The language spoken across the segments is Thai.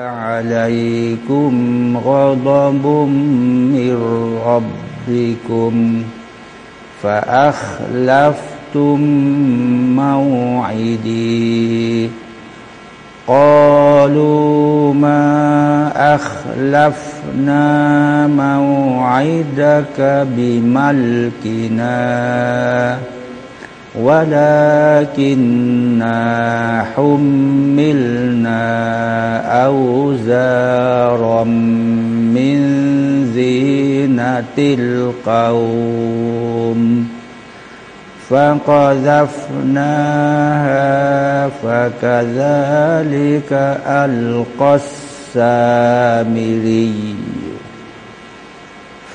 عليكم غضب من ربكم فأخلفتم موعدي. قالوا ما أخلفنا موعدك بملكنا. ولكننا حملنا أوزارا من زينة القوم. فقذفناها فكذلك ألقى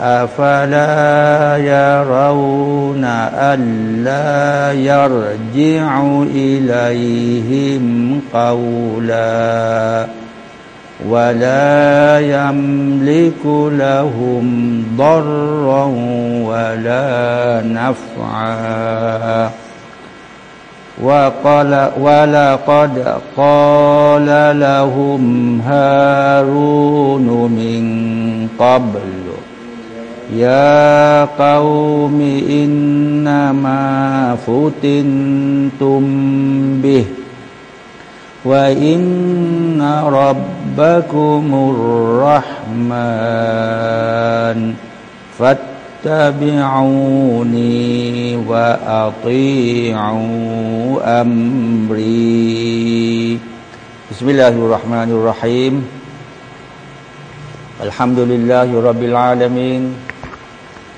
أفلا يرون ألا يرجع إليهم قولا ولا يملك لهم ضرا ولا نفعا. وقال ولقد قال لهم هارون من قبل يا قوم إنما فتنتم به وإن ربكم الرحمن فاتبعوني وأطيعوا أمري بسم الله الرحمن الرحيم الحمد لله رب العالمين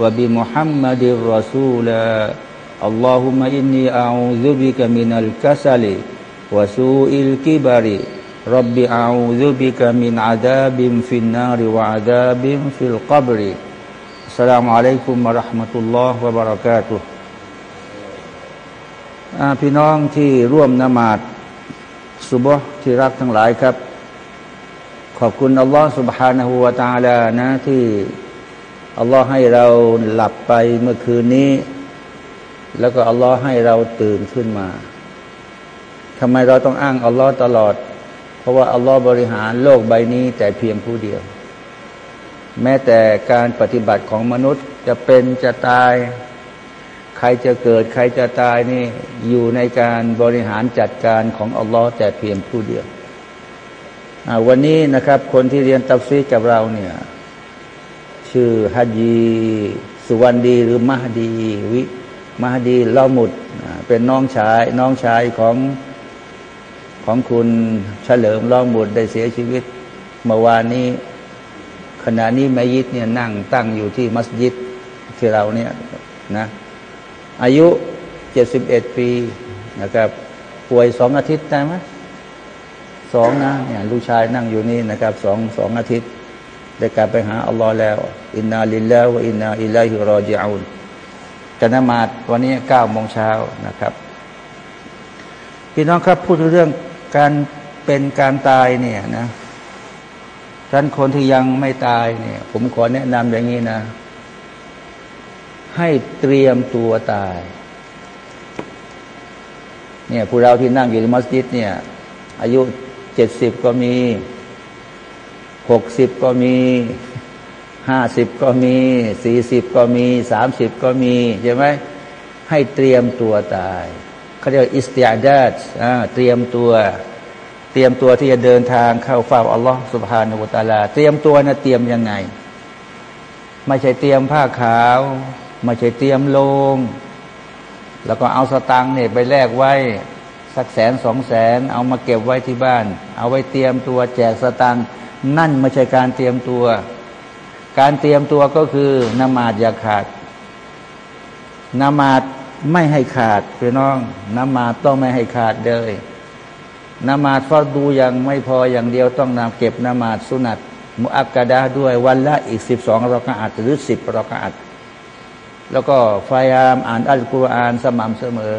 وبمحمد رسولا اللهم إني أعوذ بك من الكسل وسوء الكبر رب أعوذ بك من عذاب في النار وعذاب في القبر السلام عليكم ورحمة الله وبركاته พี่น้องที่ร่วมนมาดสุบฮ์ที่รักทั้งหลายครับ ขอบคุณอัลลอฮ์ سبحانه และ تعالى นะที่ อัลลอฮ์ให้เราหลับไปเมื่อคืนนี้ แล้วก็อัลลอฮ์ให้เราตื่นขึ้นมาทำไมเราต้องอ้างอัลลอฮ์ตลอด เพราะว่าอัลลอฮ์บริหารโลกใบนี้ แต่เพียงผู้เดียว แม้แต่การปฏิบัติของมนุษย์จะเป็นจะตาย ใครจะเกิด ใครจะตายนี่อยู่ในการบริหารจัดการของอัลลอฮ์แต่เพียงผู้เดียววันนี้นะครับ คนที่เรียนตัฟซีกับเราเนี่ย ชื่อฮัจีสุวรรณดีหรือมหดีวิมหดีเล่าหมุดเป็นน้องชาย น้องชายของของคุณเฉลิมเล่าหมุดได้เสียชีวิต เมื่อวานนี้ ขณะนี้มัยิดเนี่ยนั่งตั้งอยู่ที่มัสยิดที่เราเนี่ยนะ อายุเจ็ดสิบเอ็ดปีนะครับป่วยสองอาทิตย์ได้ไหมสองนะเนี่ยลูกชายนั่งอยู่นี่นะครับสองสองอาทิตย์ ได้กลับไปหาอัลลอฮ์แล้ว อินนาลิลลาห์อินนาอิลัยฮิรอจิอูนจะนมาดวันนี้เก้าโมงเช้านะครับ พี่น้องครับพูดเรื่องการเป็นการตายเนี่ยนะท่านคนที่ยังไม่ตายเนี่ย ผมขอแนะนำอย่างนี้นะ ให้เตรียมตัวตาย เนี่ยผู้เราที่นั่งอยู่ในมัสยิดเนี่ย อายุเจ็ดสิบก็มี หกสิบก็มีห้าสิบก็มีสี่สิบก็มีสามสิบก็มีใช่ไหมให้เตรียมตัวตายเขาเรียกอิสติอาดัตเตรียมตัว เตรียมตัวที่จะเดินทางเข้าเฝ้าอัลลอฮ์สุบฮานาบุตาลา เตรียมตัวนะเตรียมยังไง ไม่ใช่เตรียมผ้าขาว ไม่ใช่เตรียมโลง แล้วก็เอาสตังค์เนี่ยไปแลกไว้สักแสนสองแสน เอามาเก็บไว้ที่บ้าน เอาไว้เตรียมตัวแจกสตังค์ นั่นไม่ใช่การเตรียมตัว การเตรียมตัวก็คือนมาดอย่าขาดนมาดไม่ให้ขาดพี่น้องนมาดต้องไม่ให้ขาดเลยนมาดฟอดูยังไม่พออย่างเดียวต้องนำเก็บนมาดสุนัตมุอักกะดาด้วยวันละอีกสิบสองรากาอัดหรือสิบรากาอัดแล้วก็พยายามอ่านอัลกุรอานสม่ำเสมอ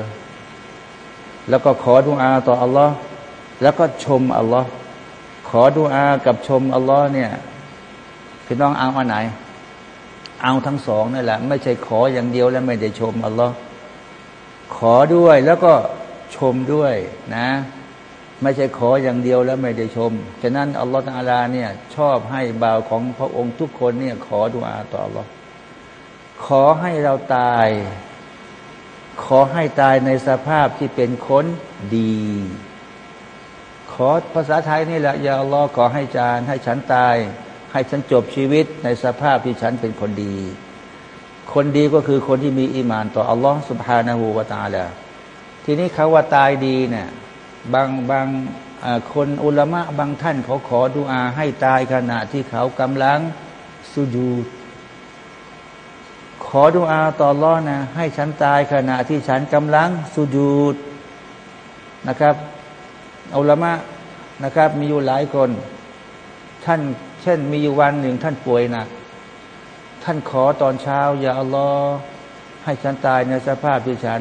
แล้วก็ขอดุอาต่ออัลลอฮ์แล้วก็ชมอัลลอฮ์ ขอดุอากับชมอัลลอฮ์เนี่ยพี่น้องเอามาไหน เอาทั้งสองนั่นแหละ ไม่ใช่ขออย่างเดียวแล้วไม่ได้ชมอัลลอฮ์ขอด้วยแล้วก็ชมด้วยนะ ไม่ใช่ขออย่างเดียวแล้วไม่ได้ชม ฉะนั้นอัลลอฮฺอาลาเนี่ยชอบให้บ่าวของพระองค์ทุกคนเนี่ยขอดุอาต่ออัลลอฮ์ขอให้เราตาย ขอให้ตายในสภาพที่เป็นคนดี อภาษาไทยนี่แหละอย่าลอขอให้จานให้ฉันตาย ให้ฉันจบชีวิตในสภาพที่ฉันเป็นคนดี คนดีก็คือคนที่มีอีมานต่ออัลลอฮ์สุบฮานาหูวาตาละทีนี้เขาว่าตายดีเนี่ยบางบางคนอุลามะบางท่านเขาขอดุอาให้ตายขณะที่เขากำลังสุญูดขอดุอาต่อรอนะให้ฉันตายขณะที่ฉันกำลังสุญูดนะครับ อุลามะนะครับ มีอยู่หลายคน ท่านเช่น มีอยู่วันหนึ่งท่านป่วยหนัก ท่านขอตอนเช้า อย่าอัลลอฮ์ให้ฉันตายในสภาพที่ฉัน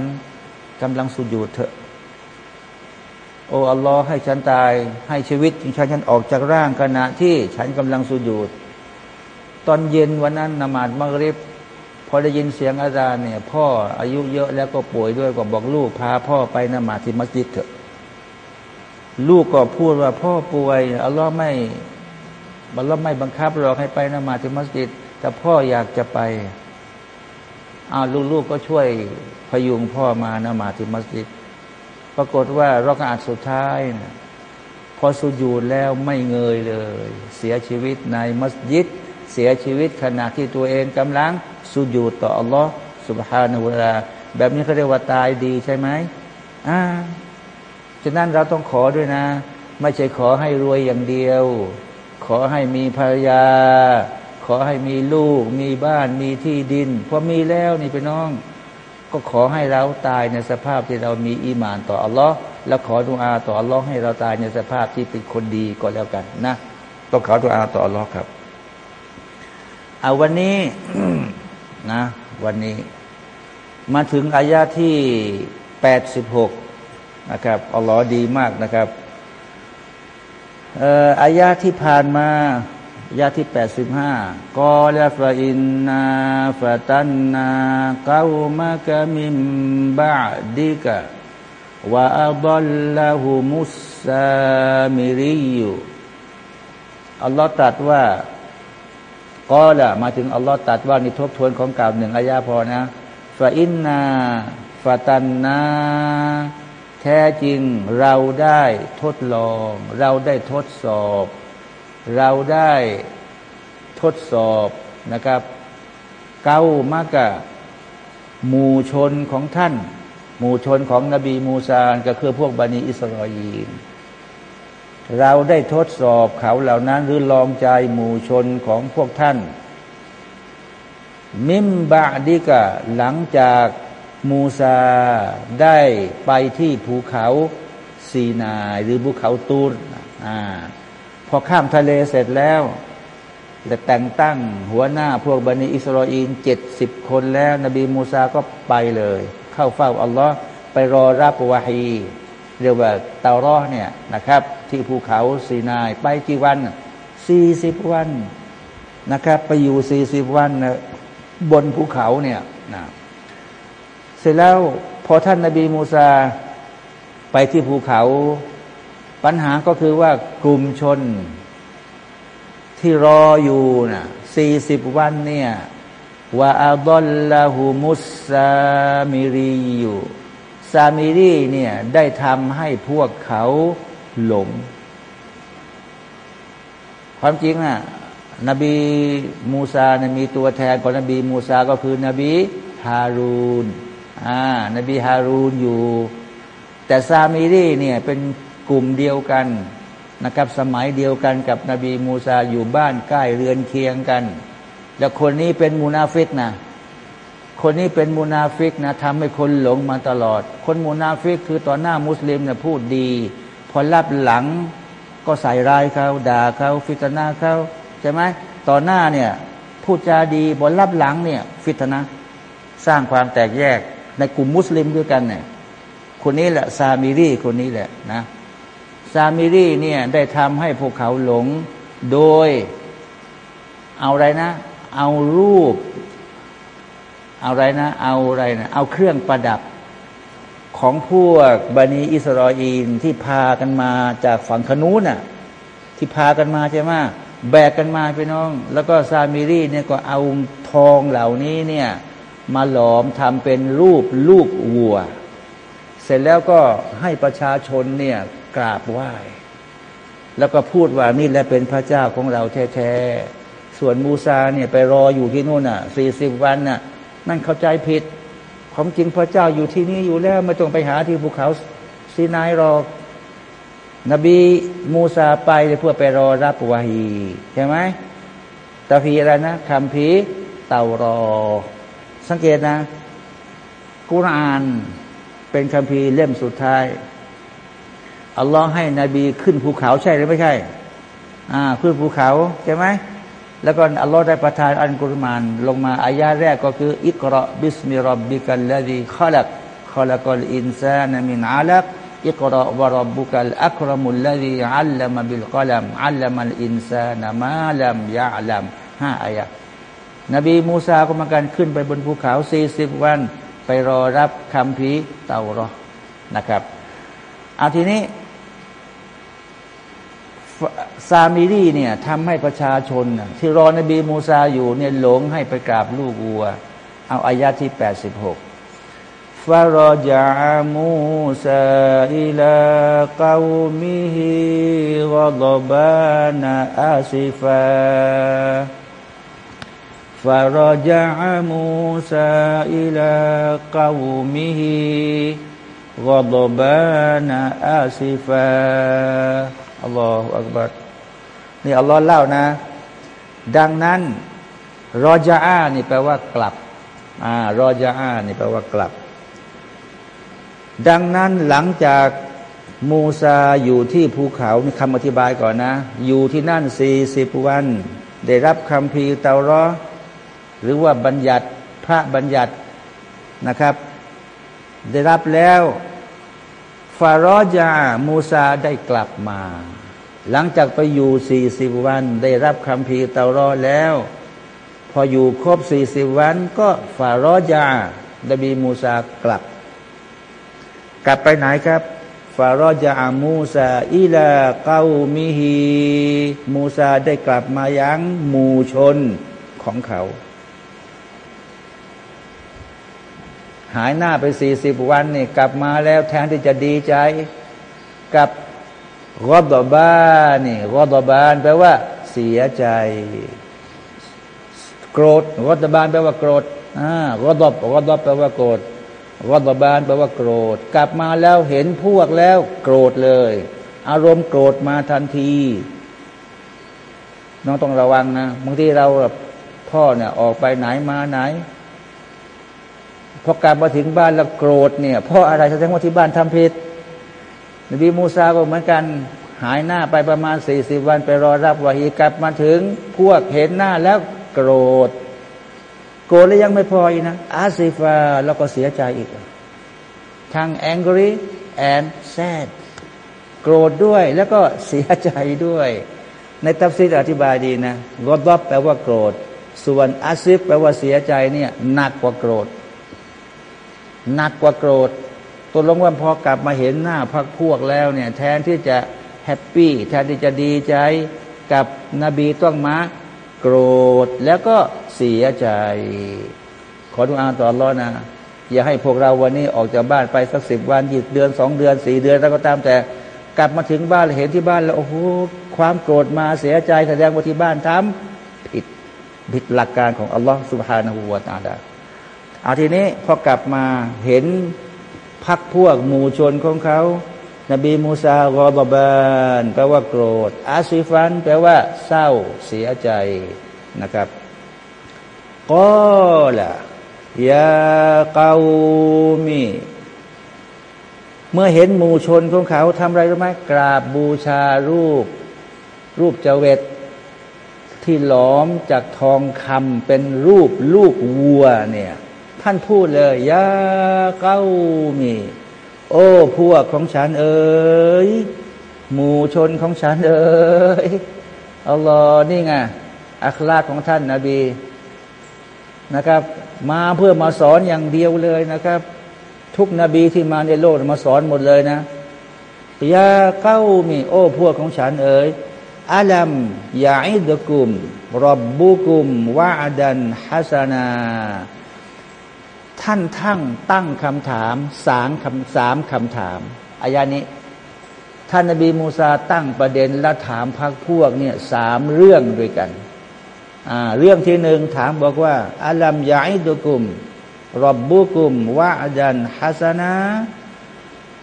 กำลังสุญูดเถอะโอ้อัลลอฮ์ให้ฉันตาย ให้ชีวิตของฉันฉันออกจากร่างขณะที่ฉันกำลังสุญูดตอนเย็นวันนั้นนมาดมักริบพอได้ยินเสียงอาจารย์เนี่ย พ่ออายุเยอะแล้วก็ป่วยด้วยก็บอกลูกพาพ่อไปนมาดที่มัสยิดเถอะ ลูกก็พูดว่าพ่อป่วยอัลลอฮ์ไม่อัลลอฮ์ไม่บังคับเราให้ไปนมาที่มัสยิด แต่พ่ออยากจะไปอ้าวลูกๆก็ช่วยพยุงพ่อมานมาที่มัสยิด ปรากฏว่ารอกอาจสุดท้ายนะพอสุญูดแล้วไม่เงยเลย เสียชีวิตในมัสยิด เสียชีวิตขณะที่ตัวเองกำลังสุญูดต่ออัลลอฮ์สุบฮานาอูลาแบบนี้เขาเรียกว่าตายดีใช่ไหมอ่า ฉะนั้นเราต้องขอด้วยนะ ไม่ใช่ขอให้รวยอย่างเดียว ขอให้มีภรรยา ขอให้มีลูก มีบ้านมีที่ดินพอมีแล้วนี่ไปน้อง ก็ขอให้เราตายในสภาพที่เรามีอีมานต่ออัลลอฮ์แล้วขอดุอาต่ออัลลอฮ์ให้เราตายในสภาพที่เป็นคนดีก็แล้วกันนะต้องขอดุอาต่ออัลลอฮ์ครับเอาวันนี้นะ วันนี้ มาถึงอายาที่แปดสิบหก นะครับอัลลอฮ์ดีมากนะครับอายาที่ผ่านมายาที่แปดสิบห้ากอลฟาอินนาฟาตันนาเกามะกะมิมบาดิกะวะอัลลอฮุมุสซามิริยุอัลลอฮ์ตรัสว่ากอละมาถึงอัลลอฮ์ตรัสว่านี่ทบทวนของกล่าวหนึ่งอายาพอนะฟาอินนาฟาตันนา แท้จริงเราได้ทดลอง เราได้ทดสอบ เราได้ทดสอบนะครับ เก้ามากะหมู่ชนของท่าน หมู่ชนของนบีมูซานก็คือพวกบันิอิสราเอลเราได้ทดสอบเขาเหล่านั้นหรือลองใจหมู่ชนของพวกท่าน มิมบะดิกะหลังจาก มูซาได้ไปที่ภูเขาซีนาหรือภูเขาตูรอ่าพอข้ามทะเลเสร็จแล้วแต่แต่งตั้งหัวหน้าพวกบันิอิสราเอลเจ็ดสิบคนแล้ว นบีมูซาก็ไปเลย เข้าเฝ้าอัลลอฮ์ไปรอรับวาฮีเรียกว่าเตารอเนี่ยนะครับ ที่ภูเขาซีนาย ไปกี่วันสี่สิบวันนะครับ ไปอยู่สี่สิบวันนะบนภูเขาเนี่ยนะ เสร็จแล้วพอท่านนบีมูซาไปที่ภูเขา ปัญหาก็คือว่ากลุ่มชน ที่รออยู่นะ่ะสี่สิบวันเนี่ยว่าอัลลอฮูมุสซามิรีอยู่ซามิรีเนี่ยได้ทำให้พวกเขาหลง ความจริงนะ่ะนบีมูซานะมีตัวแทนของนบีมูซาก็คือนบีฮารูน อ่านบีฮารูนอยู่ แต่ซามิรีเนี่ยเป็นกลุ่มเดียวกันนะครับ สมัยเดียวกันกับนบีมูซาอยู่บ้านใกล้เรือนเคียงกัน แล้วคนนี้เป็นมูนาฟิกนะคนนี้เป็นมูนาฟิกนะทำให้คนหลงมาตลอด คนมูนาฟิกคือต่อหน้ามุสลิมเนี่ยพูดดี พอลับหลังก็ใส่ร้ายเขาด่าเขาฟิตนาเขาใช่ไหมต่อหน้าเนี่ยพูดจาดีบนรับหลังเนี่ย ฟิตนะ สร้างความแตกแยก ในกลุ่มมุสลิมด้วยกันเนี่ยคนนี้แหละซามิรีคนนี้แหละนะซามิรีเนี่ยได้ทำให้พวกเขาหลงโดย เอาอะไรนะ เอารูป เอาอะไรนะ เอาอะไรนะ เอาเครื่องประดับของพวกบันีอิสราเอลที่พากันมาจากฝั่งขนูน่ะ ที่พากันมาใช่ไหมแบกกันมาพี่น้อง แล้วก็ซามิรีเนี่ยก็เอาทองเหล่านี้เนี่ย มาหลอมทำเป็นรูปลูกวัว เสร็จแล้วก็ให้ประชาชนเนี่ยกราบไหว้ แล้วก็พูดว่านี่แหละเป็นพระเจ้าของเราแท้ๆส่วนมูซาเนี่ยไปรออยู่ที่นู่นน่ะสี่สิบวันน่ะนั่นเข้าใจผิดความจริงพระเจ้าอยู่ที่นี่อยู่แล้วไม่ต้องไปหาที่ภูเขาซีนายรอกนบีมูซาไปเพื่อไปรอรับวาฮีใช่ไหมคัมภีร์อะไรนะคัมภีร์เตารอต สังเกตนะ กุรอานเป็นคัมภีร์เล่มสุดท้าย อัลลอฮ์ให้นบีขึ้นภูเขาใช่หรือไม่ใช่ อ่าขึ้นภูเขาใช่ไหม แล้วก็อัลลอฮ์ได้ประทานอัลกุรอานลงมาอายะแรกก็คือ اقرأ باسم ربك الذي خلق خلق الإنسان من علق اقرأ وربك الأكرم الذي علم بالقلم علم الإنسان ما لم يعلم ห้าอายะ นบีมูซาก็มาการขึ้นไปบนภูเขาสี่สิบวัน ไปรอรับคัมภีร์เตารอตนะครับเอาทีนี้ซามิรีเนี่ยทำให้ประชาชน ที่รอนบีมูซาอยู่เนี่ยหลงให้ไปกราบลูกวัว เอาอายาที่แปดสิบหกฟารจามูซาอิลากามิฮิกดบานาอาซิฟาฟารจามูซาอิลาเกามิฮิกดบานาอาซิฟา อัลลอฮฺอักบัดนี่อัลลอฮ์เล่านะ ดังนั้นรอจาอานี่แปลว่ากลับอ่ารอจาอานี่แปลว่ากลับ ดังนั้นหลังจากมูซาอยู่ที่ภูเขามีคำอธิบายก่อนนะ อยู่ที่นั่นสี่สิบวัน ได้รับคำพีเตารอ หรือว่าบัญญัติพระบัญญัตินะครับ ได้รับแล้วฟารอจามูซาได้กลับมา หลังจากไปอยู่สี่สิบวัน ได้รับคำพีเตารอแล้ว พออยู่ครบสี่สิบวัน ก็ฟารอจาดบีมูซากลับ กลับไปไหนครับฟารอจามูซาอิลาเกามิฮีมูซาได้กลับมายังหมู่ชนของเขา หายหน้าไปสี่สิบวันนี่กลับมาแล้วแทนที่จะดีใจกับรอดบ้านนี่รอดบานแปลว่า เสียใจ โกรธรอดบานแปลว่าโกรธอ่ารอดบรอดบแปลว่าโกรธรอดบานแปลว่าโกรธ กลับมาแล้วเห็นพวกแล้ว โกรธเลย อารมณ์โกรธมาทันที น้องต้องระวังนะบางทีเราพ่อเนี่ยออกไปไหนมาไหน พอกลับมาถึงบ้านแล้วโกรธเนี่ยเพราะอะไรแสดงว่าที่บ้านทำผิดนบีมูซาก็เหมือนกันหายหน้าไปประมาณสี่สิบวันไปรอรับวาฮีกลับมาถึงพวกเห็นหน้าแล้วโกรธ โกรธแล้วยังไม่พออีกนะأسفا แล้วก็เสียใจอีกทั้ง angry and sad โกรธด้วยแล้วก็เสียใจด้วย ในตัฟซีรอธิบายดีนะغضب แปลว่าโกรธ ส่วนอาซิฟแปลว่าเสียใจเนี่ยหนักกว่าโกรธ หนักกว่าโกรธตัวลงว่าพอกลับมาเห็นหน้าพักพวกแล้วเนี่ยแทนที่จะแฮปปี้แทนที่จะดีใจกับนบีต้องมาโกรธแล้วก็เสียใจ ขอดูอาต่อรอนะ อย่าให้พวกเราวันนี้ออกจากบ้านไปสักสิบวันหยุดเดือนสองเดือนสี่เดือนแล้วก็ตามแต่กลับมาถึงบ้านเห็นที่บ้านแล้วโอ้โหความโกรธมาเสียใจแสดงว่าที่บ้านทำผิดผิดหลักการของอัลลอฮฺสุบฮานาหูวาตาดา เอาทีนี้พอกลับมาเห็นพักพวกหมู่ชนของเขานบีมูซากอบาบานแปลว่าโกรธ อาซิฟัน แปลว่า เศร้าเสียใจนะครับก็ละยาเกามีเมื่อเห็นหมู่ชนของเขาทำอะไรรู้ไหมกราบบูชารูป รูปเจเวตที่หลอมจากทองคำเป็นรูปลูกวัวเนี่ย ท่านพูดเลยยาเก้ามี โอ้พวกของฉันเอ๋ยหมู่ชนของฉันเอ๋ยอัลลอฮ์นี่ไงอัคลาของท่านนาบีนะครับ มาเพื่อมาสอนอย่างเดียวเลยนะครับ ทุกนบีที่มาในโลกมาสอนหมดเลยนะยาเก้ามี โอ้พวกของฉันเอ๋ยอัลัมยาอิดกุมรับบุกุมวาดันฮัสนา ท่านทั้งตั้งคำถามสามคำสามคำถามอายานี้ ท่านนบีมูซาตั้งประเด็นและถามพักพวกเนี่ยสามเรื่องด้วยกัน เรื่องที่หนึ่งถามบอกว่าอัลัมยาอิดุกุมรบบุกุมวะจันฮัสนา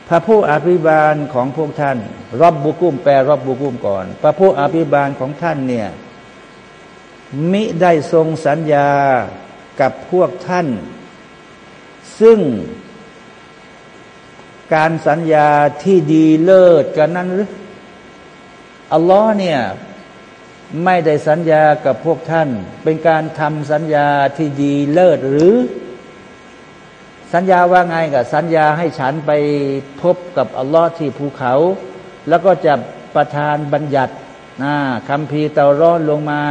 พระผู้อภิบาลของพวกท่านรบบุกุมแปลรบบุกุมก่อน พระผู้อภิบาลของท่านเนี่ยมิได้ทรงสัญญากับพวกท่าน ซึ่งการสัญญาที่ดีเลิศกันนั้นหรืออัลลอฮ์เนี่ยไม่ได้สัญญากับพวกท่าน เป็นการทำสัญญาที่ดีเลิศหรือ สัญญาว่าไงกับสัญญาให้ฉันไปพบกับอัลลอฮ์ที่ภูเขา แล้วก็จะประทานบัญญัตินะคำพีเตารอนลงมา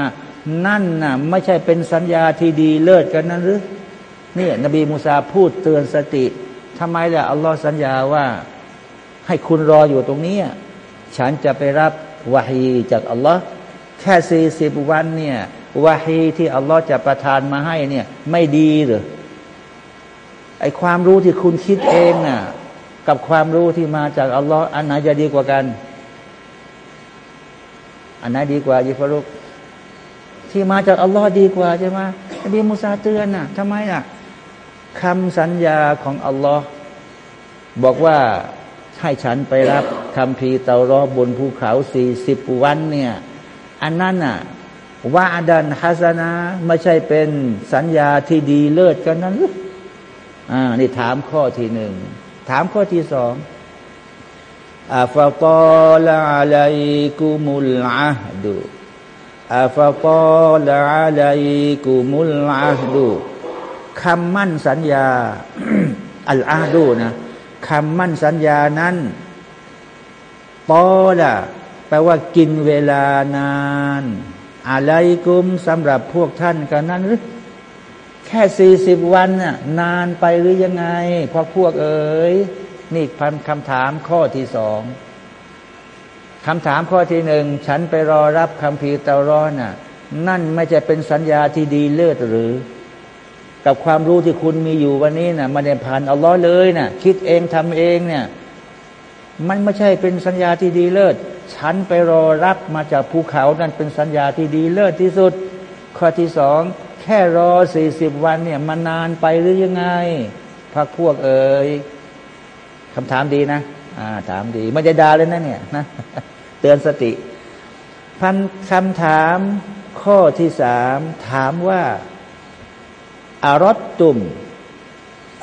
นั่นน่ะไม่ใช่เป็นสัญญาที่ดีเลิศกันนั้นหรือ นี่นบีมูซาพูดเตือนสติทำไมล่ะอัลลอฮ์สัญญาว่า ให้คุณรออยู่ตรงนี้ ฉันจะไปรับวาฮีจากอัลลอฮ์แค่สี่สิบวันเนี่ยวาฮีที่อัลลอฮ์จะประทานมาให้เนี่ย ไม่ดีหรือไอความรู้ที่คุณคิดเองน่ะ กับความรู้ที่มาจากอัลลอฮ์อันไหนจะดีกว่ากัน อันไหนดีกว่ายิฟรุกที่มาจากอัลลอฮ์ดีกว่าใช่ไหมนบีมูซาเตือนน่ะทำไมน่ะ คำสัญญาของอัลลอฮ์บอกว่าให้ฉันไปรับคำพีเตารอบนภูเขาสี่สิบวันเนี่ย อันนั้นน่ะว่าดันฮัสนาไม่ใช่เป็นสัญญาที่ดีเลิศกันนั้นหรืออ่านี่ถามข้อที่หนึ่ง ถามข้อที่สองอัฟตอลาลัยกุมุลอาดูอัฟตอลาลัยกุมุลอาดู คำมั่นสัญญาอัลอาดูนะคำมั่นสัญญานั้นปอละแปลว่ากินเวลานาน อะไรกุมสำหรับพวกท่านกันนั้นหรือแค่สี่สิบวันน่ะนานไปหรือยังไงพอพวกเอ๋ยนี่พันคำถามข้อที่สองคำถามข้อที่หนึ่งฉันไปรอรับคำพีเตารอนน่ะ นั่นไม่จะเป็นสัญญาที่ดีเลิศหรือ กับความรู้ที่คุณมีอยู่วันนี้นะ่ะมันเนี่ยผ่านอัลลอฮ์เลยนะ่ะคิดเองทำเองเนี่ย มันไม่ใช่เป็นสัญญาที่ดีเลิศฉันไปรอรับมาจากภูเขานั่นเป็นสัญญาที่ดีเลิศที่สุด ข้อที่สองแค่รอสี่สิบวันเนี่ยมันนานไปหรือยังไงพักพวกเอ๋ยคำถามดีนะอ่า ถามดีไม่จะด่าเลยนะเนี่ยนะเตือนสติพันคำถามข้อที่สามถามว่า อารดตุม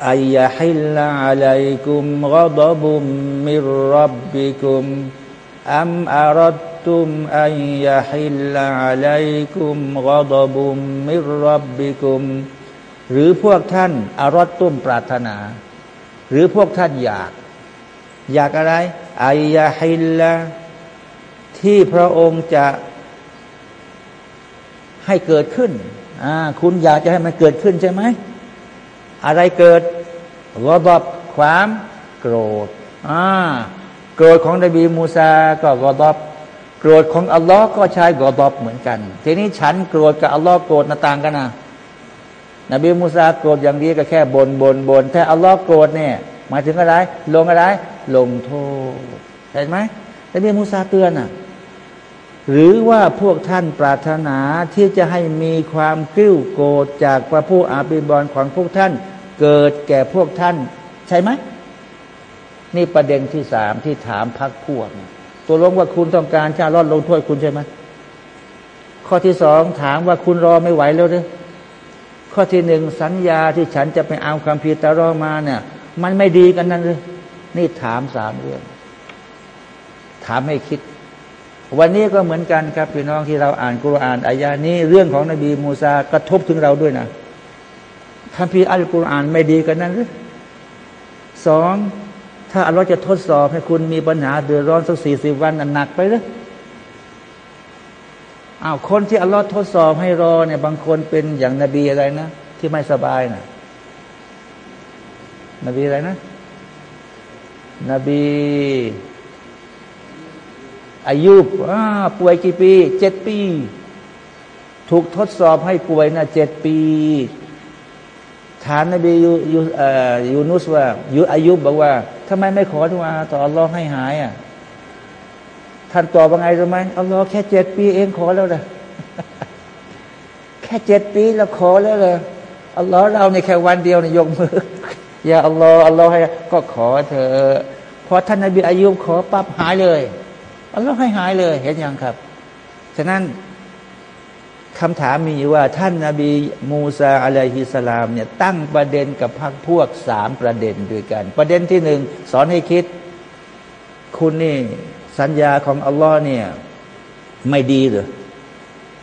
อายะฮิลลาอะลัยกุมกดบุมมิรับบิกุมอัมอารดตุมอายะฮิลลาอะลัยกุมกดบุมมิรับบิกุม หรือพวกท่านอารดตุมปรารถนา หรือพวกท่านอยาก อยากอะไรอายะฮิลลาที่พระองค์จะให้เกิดขึ้น คุณอยากจะให้มันเกิดขึ้นใช่ไหม อะไรเกิดรบอบความโกรธอ่าโกรธของนบีมูซาก็กอดอบโกรธของอัลลอฮ์ก็ใช้กอดอบเหมือนกัน ทีนี้ฉันโกรธกับอัลลอฮ์โกรธนาต่างกันนะนบีมูซาโกรธอย่างนี้ก็แค่บนบนบนถ้าอัลลอฮ์โกรธเนี่ยหมายถึงอะไร ลงอะไร ลงโทษเห็นไหมนบีมูซาเตือนอะ หรือว่าพวกท่านปรารถนาที่จะให้มีความกิ้วโกรธจากพระผู้อาภิบาลของพวกท่าน เกิดแก่พวกท่าน ใช่ไหมนี่ประเด็นที่สามที่ถามพักพวก ตัวลงว่าคุณต้องการชาลอดลงโทษคุณใช่ไหมข้อที่สองถามว่าคุณรอไม่ไหวแล้วหรือข้อที่หนึ่งสัญญาที่ฉันจะไปเอาความผิดตารอมาเนี่ย มันไม่ดีกันนั่นเลยนี่ถามสามเรื่อง ถามให้คิด วันนี้ก็เหมือนกันครับพี่น้องที่เราอ่านกุรอานอายานี้ เรื่องของนบีมูซากระทบถึงเราด้วยนะคัมภีร์อัลกุรอานไม่ดีกันนั้นหรือสองถ้าอัลลอฮ์จะทดสอบให้คุณมีปัญหาเดือดร้อนสักสี่สิบวันหนักไปหรืออ้าวคนที่อัลลอฮ์ทดสอบให้รอเนี่ยบางคนเป็นอย่างนบีอะไรนะที่ไม่สบายนะนบีอะไรนะ นบี อายุบป่วยกี่ปีเจ็ดปี ถูกทดสอบให้ป่วยนะเจ็ดปีถามนบียูยูยูนุสว่ายูอายุบบอกว่าทำไมไม่ขอทุอาต่ออัลลอฮ์ให้หายอะท่านตอบว่าไงรู้ไหมอัลลอฮ์แค่เจ็ดปีเองขอแล้วเลยแค่เจ็ดปีแล้วขอแล้วเลยอัลลอฮ์เราในแค่วันเดียวในยกมืออย่าอัลลอฮ์อัลลอฮ์ให้ก็ขอเธอพอท่านนบีอายุขอปั๊บหายเลย อัลลอฮ์ให้หายเลย เห็นยังครับ ฉะนั้นคำถามมีว่าท่านนาบีมูซาอะลัยฮิสลามเนี่ยตั้งประเด็นกับพรรคพวกสามประเด็นด้วยกัน ประเด็นที่หนึ่งสอนให้คิด คุณนี่สัญญาของอัลลอฮ์เนี่ยไม่ดีหรือ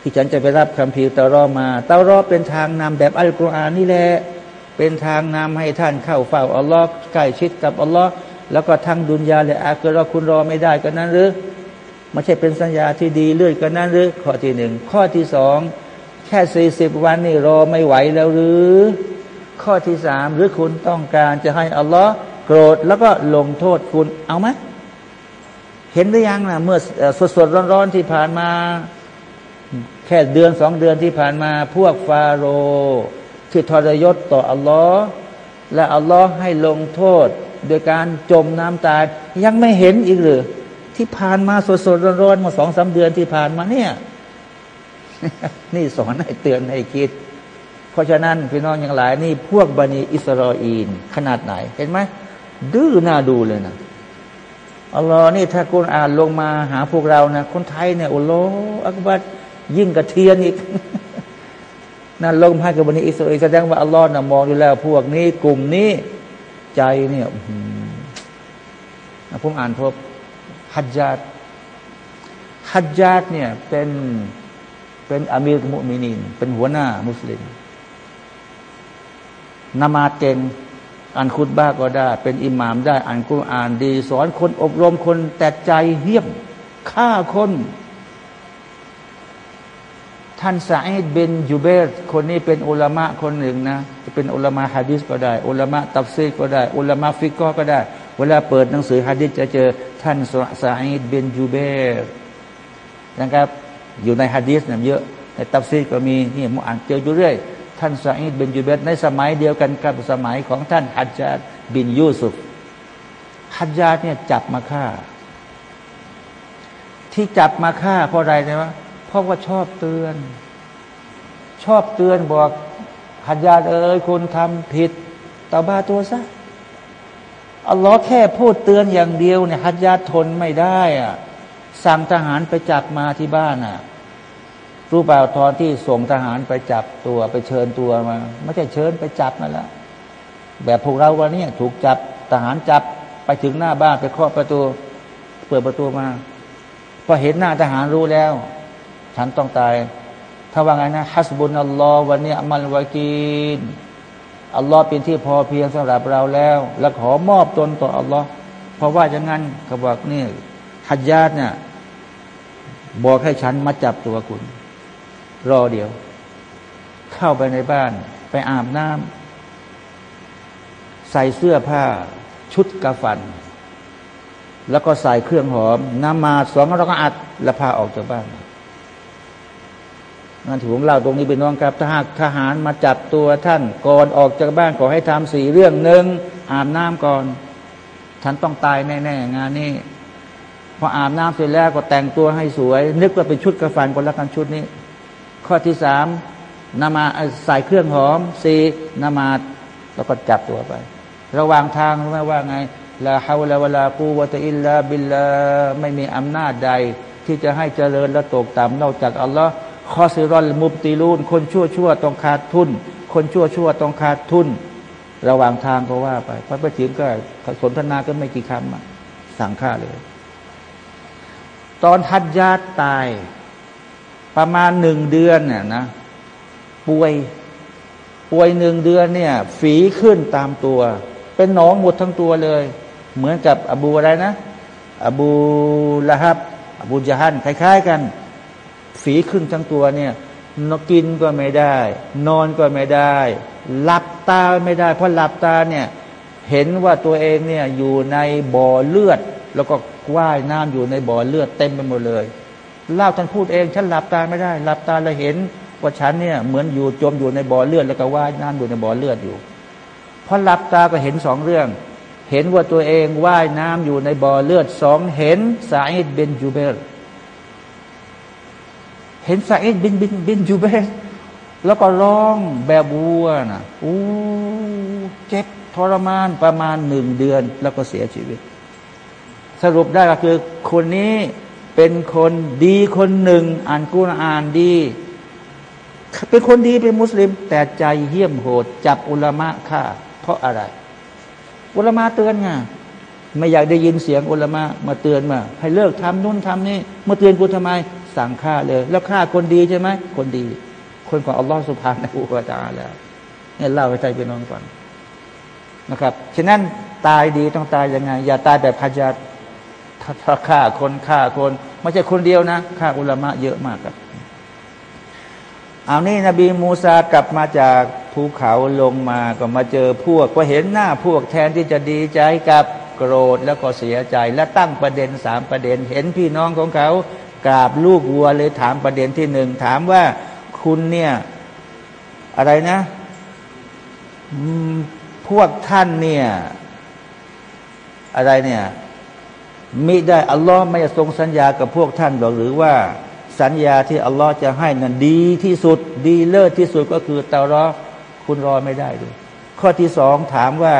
ที่ฉันจะไปรับคำพิวตารอมาตารอเป็นทางนำแบบอัลกุรอานนี่แหละเป็นทางนำให้ท่านเข้าเฝ้าอัลลอฮ์ใกล้ชิดกับอัลลอฮ์แล้วก็ทั้งดุนยาและอาคราคุณรอไม่ได้กันนั้นหรือ ไม่ใช่เป็นสัญญาที่ดีเลื่อยกันนั้นหรือข้อที่หนึ่งข้อที่สองแค่สี่สิบวันนี่รอไม่ไหวแล้วหรือ ข้อที่สามหรือคุณต้องการจะให้อัลลอฮ์โกรธแล้วก็ลงโทษคุณเอาไหมเห็นหรือยังนะเมื่อสดสดร้อนๆที่ผ่านมา แค่เดือนสองเดือนที่ผ่านมา พวกฟาโรที่ทรยศต่ออัลลอฮ์และอัลลอฮ์ให้ลงโทษ โดยการจมน้ำตายยังไม่เห็นอีกหรือ ที่ผ่านมาสดๆร้อนๆมาสองสาเดือนที่ผ่านมาเนี่ย นี่สอนให้เตือนให้คิด เพราะฉะนั้นพี่น้องอย่างหลายนี่พวกบันิอิสราเอลขนาดไหน เห็นไหมดื้อหน้าดูเลยนะอัลลอฮ์นี่ถ้าคุณอ่านลงมาหาพวกเรานะคนไทยเนี่ยโอ้โหอักบัดยิ่งกระเทียนอีกนั่นลงให้กับบันิอิสราเอลแสดงว่าอัลลอฮ์นะมองอยู่แล้ว พวกนี้กลุ่มนี้ใจเนี่ยผมอ่านพบ ฮัจญาตฮัจญาตเนี่ยเป็นเป็นอามีรมุมินิน เป็นหัวหน้ามุสลิมนมาเก่งอ่านคุตบ้าก็ได้ เป็นอิหมามได้อ่านกุรอานดี สอนคนอบรมคนแต่ใจเหี้ยมฆ่าคน ท่านสาอิดเบนยูเบรคนนี้เป็นอุลามะคนหนึ่งนะจะเป็นอุลามะฮะดิษก็ได้ อุลามะตัฟซีก็ได้ อุลามะฟิกก็ได้ เวลาเปิดหนังสือฮะดิษจะเจอท่านซาอิดบินยูเบรนะครับ อยู่ในฮะดิษเนี่ยเยอะในตัฟซีรก็มีนี่มุอ่านเจออยู่เรื่อย ท่านซาอิดบินยูเบรในสมัยเดียวกันกับสมัยของท่านฮัจญาจบินยูซุฟฮัจญาจเนี่ยจับมาฆ่า ที่จับมาฆ่าเพราะอะไรนะเพราะว่าชอบเตือน ชอบเตือนบอกฮัจญาดเอ้ยคุณทำผิดต่อบาตัวซะ อัลลอฮ์แค่พูดเตือนอย่างเดียวเนี่ยฮัจญาทนไม่ได้อะสั่งทหารไปจับมาที่บ้านอะรู้เปล่าตอนที่ส่งทหารไปจับตัวไปเชิญตัวมา ไม่ใช่เชิญไปจับนั่นแหละแบบพวกเราวันนี้ถูกจับทหารจับไปถึงหน้าบ้านไปเคาะประตู เปิดประตูมาพอเห็นหน้าทหารรู้แล้ว ฉันต้องตาย ถ้าว่าไงนะฮัสบุนอัลลอฮ์วันนี้อัมัลวากีน อัลลอฮ์เป็นที่พอเพียงสำหรับเราแล้ว และขอมอบตนต่ออัลลอฮ์เพราะว่าอย่างนั้นเขาบอกนี่ฮัจญาตเนี่ยบอกให้ฉันมาจับตัวคุณ รอเดี๋ยว เข้าไปในบ้าน ไปอาบน้ำใส่เสื้อผ้า ชุดกาฟัน แล้วก็ใส่เครื่องหอมน้ำมาสองแล้วก็อัดแล้วพาออกจากบ้าน นั่นถือผมเล่าตรงนี้เป็นน้องครับ ถ้าหากทหารมาจับตัวท่านก่อนออกจากบ้านขอให้ทำสี่เรื่องหนึ่งอาบน้ำก่อน ท่านต้องตายแน่ๆงานนี้พออาบน้ำเสร็จแล้วก็แต่งตัวให้สวย นึกว่าเป็นชุดกระฟันคนละกันชุดนี้ ข้อที่สามนามาใส่เครื่องหอมสี่นามาแล้วก็จับตัวไป ระหว่างทางรู้ไหมว่าไงลาฮาวลาวลาปูวะตอิลลาบิลลาไม่มีอำนาจใด ที่จะให้เจริญและตกต่ำนอกจากอัลลอฮ์ คอซิรอนมุบตีลูน คนชั่วชั่วต้องขาดทุน คนชั่วชั่วต้องขาดทุน ระหว่างทางก็ว่าไปพอไปถึงก็สนทนาก็ไม่กี่คำสั่งฆ่าเลย ตอนทัดญาติตาย ประมาณหนึ่งเดือนเนี่ยนะ ป่วย ป่วยหนึ่งเดือนเนี่ย ฝีขึ้นตามตัว เป็นหนองหมดทั้งตัวเลย เหมือนกับอบูอะไรนะ อบูละฮับอบูจฮันคล้าย ๆ กัน ฝีขึ้นทั้งตัวเนี่ยนกินก็ไม่ได้ นอนก็ไม่ได้หลับตาไม่ได้ เพราะหลับตาเนี่ยเห็นว่าตัวเองเนี่ยอยู่ในบ่อเลือด แล้วก็ว่ายน้ำอยู่ในบ่อเลือดเต็มไปหมดเลยเล่าท่านพูดเองฉันหลับตาไม่ได้หลับตาแล้วเห็นว่าฉันเนี่ยเหมือนอยู่จมอยู่ในบ่อเลือด แล้วก็ว่ายน้ำอยู่ในบ่อเลือดอยู่พอหลับตาก็เห็นสองเรื่อง เห็นว่าตัวเองว่ายน้ำอยู่ในบ่อเลือดสองเห็นสาอิดเบนจูเบล เห็นซาอิดบินบินบินจูเบสแล้วก็ร้องแบบวัวนะโอ้เจ็บทรมานประมาณหนึ่งเดือน แล้วก็เสียชีวิต สรุปได้ก็คือคนนี้เป็นคนดีคนหนึ่ง อ่านกุรอานดี เป็นคนดีเป็นมุสลิม แต่ใจเหี้ยมโหด จับอุลามะฆ่า เพราะอะไร อุลามะเตือนไงไม่อยากได้ยินเสียงอุลามะมาเตือนมา ให้เลิกทำนู่นทำนี่มาเตือนกูทำไม สั่งฆ่าเลย แล้วฆ่าคนดีใช่ไหมคนดี คนของอัลลอฮฺสุภาในอุปจาแล้วเนี่ยเล่าให้ใจพี่น้องก่อนนะครับฉะนั้นตายดีต้องตายยังไง อย่าตายแบบพยาธิถ้าฆ่าคนฆ่าคนไม่ใช่คนเดียวนะฆ่าอุลามะเยอะมากครับเอานี่นบีมูซากลับมาจากภูเขาลงมาก็มาเจอพวก ก็เห็นหน้าพวกแทนที่จะดีใจกับโกรธแล้วก็เสียใจ และตั้งประเด็นสามประเด็น เห็นพี่น้องของเขา กราบลูกวัวเลยถามประเด็นที่หนึ่งถามว่าคุณเนี่ยอะไรนะพวกท่านเนี่ยอะไรเนี่ยมิได้อัลลอฮ์ไม่ทรงสัญญากับพวกท่านหรอกหรือว่าสัญญาที่อัลลอฮ์จะให้นั้นดีที่สุด ดีเลิศที่สุดก็คือเตารอคุณรอไม่ได้ด้วยข้อที่สองถามว่า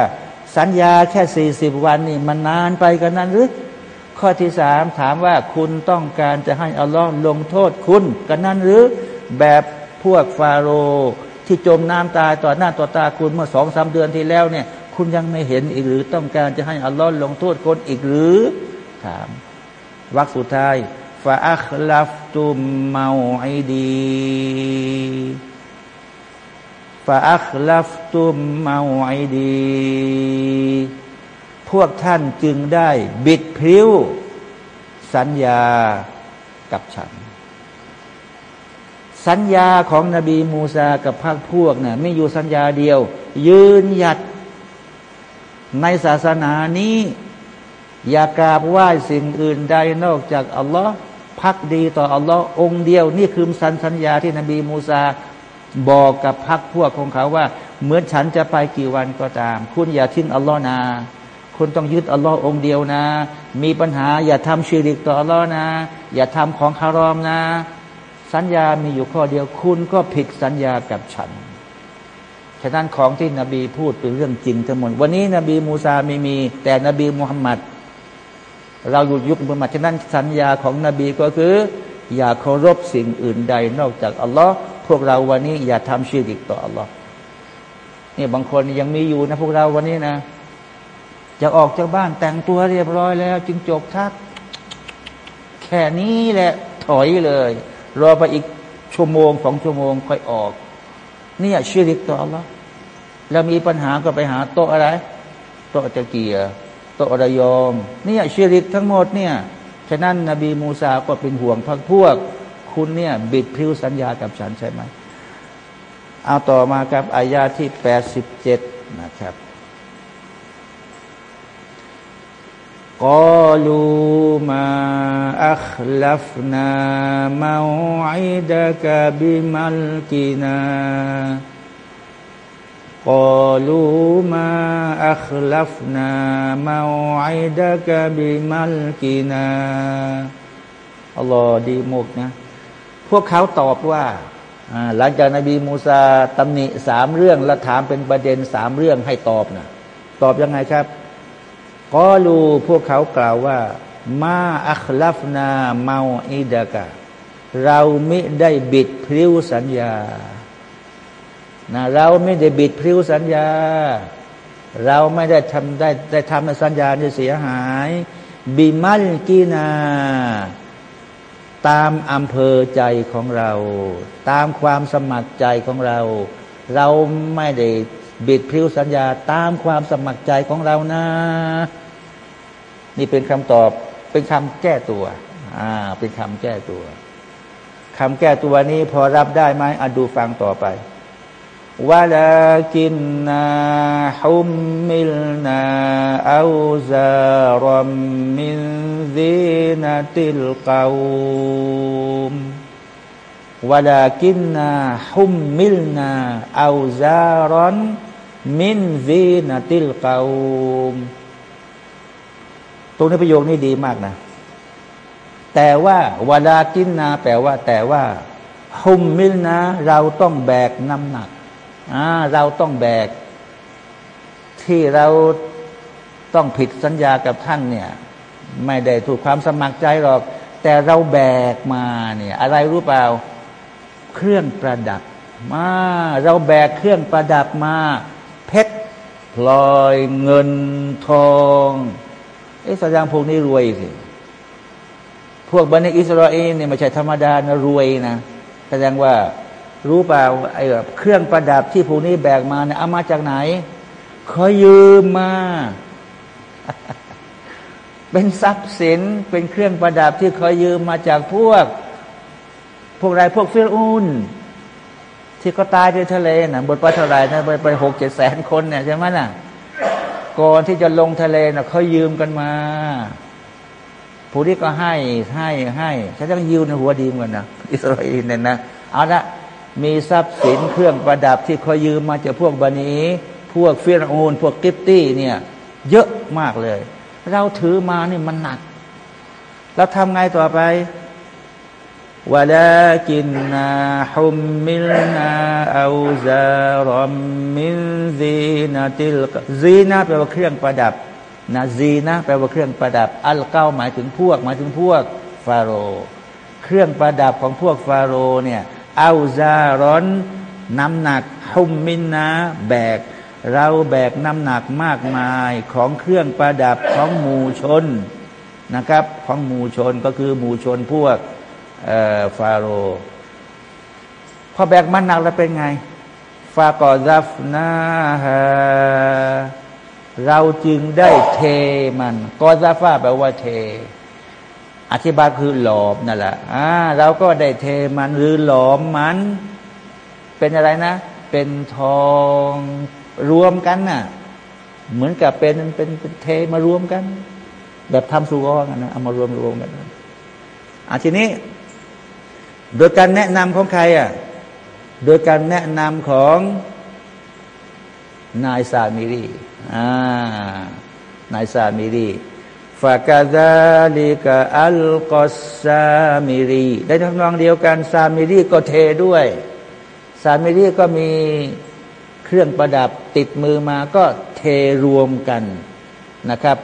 สัญญาแค่สี่สิบวันนี่มันนานไปกันนั้นหรือ ข้อที่สามถามว่าคุณต้องการจะให้อัลลอฮ์ลงโทษคุณกันนั่นหรือแบบพวกฟาโรที่จมน้ำตายต่อหน้าต่อตาคุณเมื่อสองสาเดือนที่แล้วเนี่ย คุณยังไม่เห็นอีกหรือต้องการจะให้อัลลอฮ์ลงโทษคนอีกหรือ ถามวักสุดท้ายฟาอัคลัฟตุมเมาไอดีฟาอัคลัฟตุมเมาไอดี พวกท่านจึงได้บิดพริ้ว สัญญากับฉัน สัญญาของนบีมูซากับพรรคพวกนะ่ะไม่อยู่สัญญาเดียว ยืนหยัด ในศาสนานี้ อย่ากราบไหว้สิ่งอื่นใดนอกจากอัลลอฮ์พักดีต่ออัลลอฮ์องเดียว นี่คือสัญสัญญาที่นบีมูซาบอกกับพรรคพวกของเขาว่า เหมือนฉันจะไปกี่วันก็ตาม คุณอย่าทิ้งอัลลอฮ์นา คุณต้องยึดอัลลอฮ์องเดียวนะ มีปัญหาอย่าทำชีริกต่ออัลลอฮ์นะ อย่าทำของคารอมนะ สัญญามีอยู่ข้อเดียว คุณก็ผิดสัญญากับฉัน ฉะนั้นของที่นบีพูดเป็นเรื่องจริงทั้งหมด วันนี้นบีมูซาไม่มี แต่นบีมุฮัมมัดเราอยู่ยุคมุฮัมมัดฉะนั้นสัญญาของนบีก็คือ อย่าเคารพสิ่งอื่นใดนอกจากอัลลอฮ์พวกเราวันนี้อย่าทำชีริกต่ออัลลอฮ์นี่บางคนยังมีอยู่นะพวกเราวันนี้นะ จะออกจากบ้านแต่งตัวเรียบร้อยแล้ว จึงจบทัก แค่นี้แหละถอยเลย รอไปอีกชั่วโมงสองชั่วโมงค่อยออกนี่ชีริกต่ออัลลอฮ์แล้วมีปัญหาก็ไปหาโต๊ะอะไรโต๊ะตะเกียโต๊ะระยองนี่ชีริกทั้งหมดเนี่ยฉะนั้นนบีมูซาก็เป็นห่วงพักพวก คุณเนี่ยบิดพิ้วสัญญากับฉันใช่ไหมเอาต่อมาครับอายาที่แปดสิบเจ็ดนะครับ กอลูมาอัคลัฟนามาอิดะกะบิมัลกินากอลูมาอัคลัฟนามาอิดะกะบิมัลกินาอัลลอฮ์ดีมุกนะ พวกเขาตอบว่าหลังจากนบีมูซาตำหนิสามเรื่องและถามเป็นประเด็นสามเรื่องให้ตอบนะตอบยังไงครับ ก็รู้พวกเขากล่าวว่า มาอัคลฟนาเมาอิดะกะ เราไม่ได้บิดพริ้วสัญญานะเราไม่ได้บิดพริ้วสัญญา เราไม่ได้ทำได้ได้ทำในสัญญาจะเสียหาย บิมัลกีนา ตามอำเภอใจของเรา ตามความสมัครใจของเรา เราไม่ได้ บิดพริ้วสัญญาตามความสมัครใจของเรานะ นี่เป็นคำตอบ เป็นคำแก้ตัว อ่า เป็นคำแก้ตัวคำแก้ตัวนี้พอรับได้ไหมอดูฟังต่อไปวะลากินนาฮุมมิลนาอูซารมมินซีนติลกาวมวะลากินนาฮุมมิลนาอูซารม มินซีนติลกาวมรงนี้ประโยคนี้ดีมากนะ แต่ว่าولكنا แปลว่า แต่ว่าحملناเราต้องแบกน้ำหนักอ่าเราต้องแบก ที่เราต้องผิดสัญญากับท่านเนี่ย ไม่ได้ถูกความสมัครใจหรอก แต่เราแบกมาเนี่ย อะไรรู้เปล่า เครื่องประดับ มา เราแบกเครื่องประดับมา เพชรพลอยเงินทองเอ๊ะแสดงพวกนี้รวยสิพวกบันิอิสราเอลเนี่ยไม่ใช่ธรรมดานะรวยนะแสดงว่ารู้เปล่าไอ้แบบเครื่องประดับที่พวกนี้แบกมาเนี่ยเอามาจากไหนเขายืมมา เป็นทรัพย์สินเป็นเครื่องประดับที่เขายืมมาจากพวก พวกไรพวกฟิลอุน ที่เขาตายในทะเลนะ่ะบนปลาทลายนะไปไปหกเจ็ดแสนคนเนี่ยใช่ไหมน่ะก่อนที่จะลงทะเลนะเขายืมกันมา ผู้ที่ก็ให้ให้ให้ฉันจะยืมในหัวดีเหมือนนะอิสราเอลเนี่ยนะเอาละมีทรัพย์สินเครื่องประดับที่เขายืมมาจากพวกบันีพวกฟิรอูนพวกกิฟตี้เนี่ย เยอะมากเลย เราถือมานี่มันหนักเราทำไงต่อไป วลากินนาฮุมมิลนาอูซารอมมินซีนาติลซีนาแปลว่าเครื่องประดับนาซีนะแปลว่าเครื่องประดับ อัลเก้าหมายถึงพวกหมายถึงพวกฟาโรเครื่องประดับของพวกฟาโรเนี่ยอูซารอนน้ำหนักฮุมมินนาแบก เราแบกน้ำหนักมากมายของเครื่องประดับของหมู่ชนนะครับ ของหมู่ชนก็คือหมู่ชนพวก ฟาโรพอแบกมันหนักแล้วเป็นไง ฟากอซัฟนาฮาเราจึงได้เทมัน กอซาฟาแปลว่าเท อธิบายคือหลอมนั่นแหละอ่าเราก็ได้เทมันหรือหลอมมัน เป็นอะไรนะ เป็นทองรวมกันน่ะ เหมือนกับเป็นเป็นเป็นเทมารวมกัน แบบทำสุกอกันนะเอามารวมรวมกันอะทีนี้ โดยการแนะนำของใครอะโดยการแนะนำของนายซามิรีอ่านายซามิรีفكذلك ألقى السامريได้ทำนองเดียวกันซามิรีก็เทด้วยซามิรีก็มีเครื่องประดับติดมือมาก็เทรวมกันนะครับ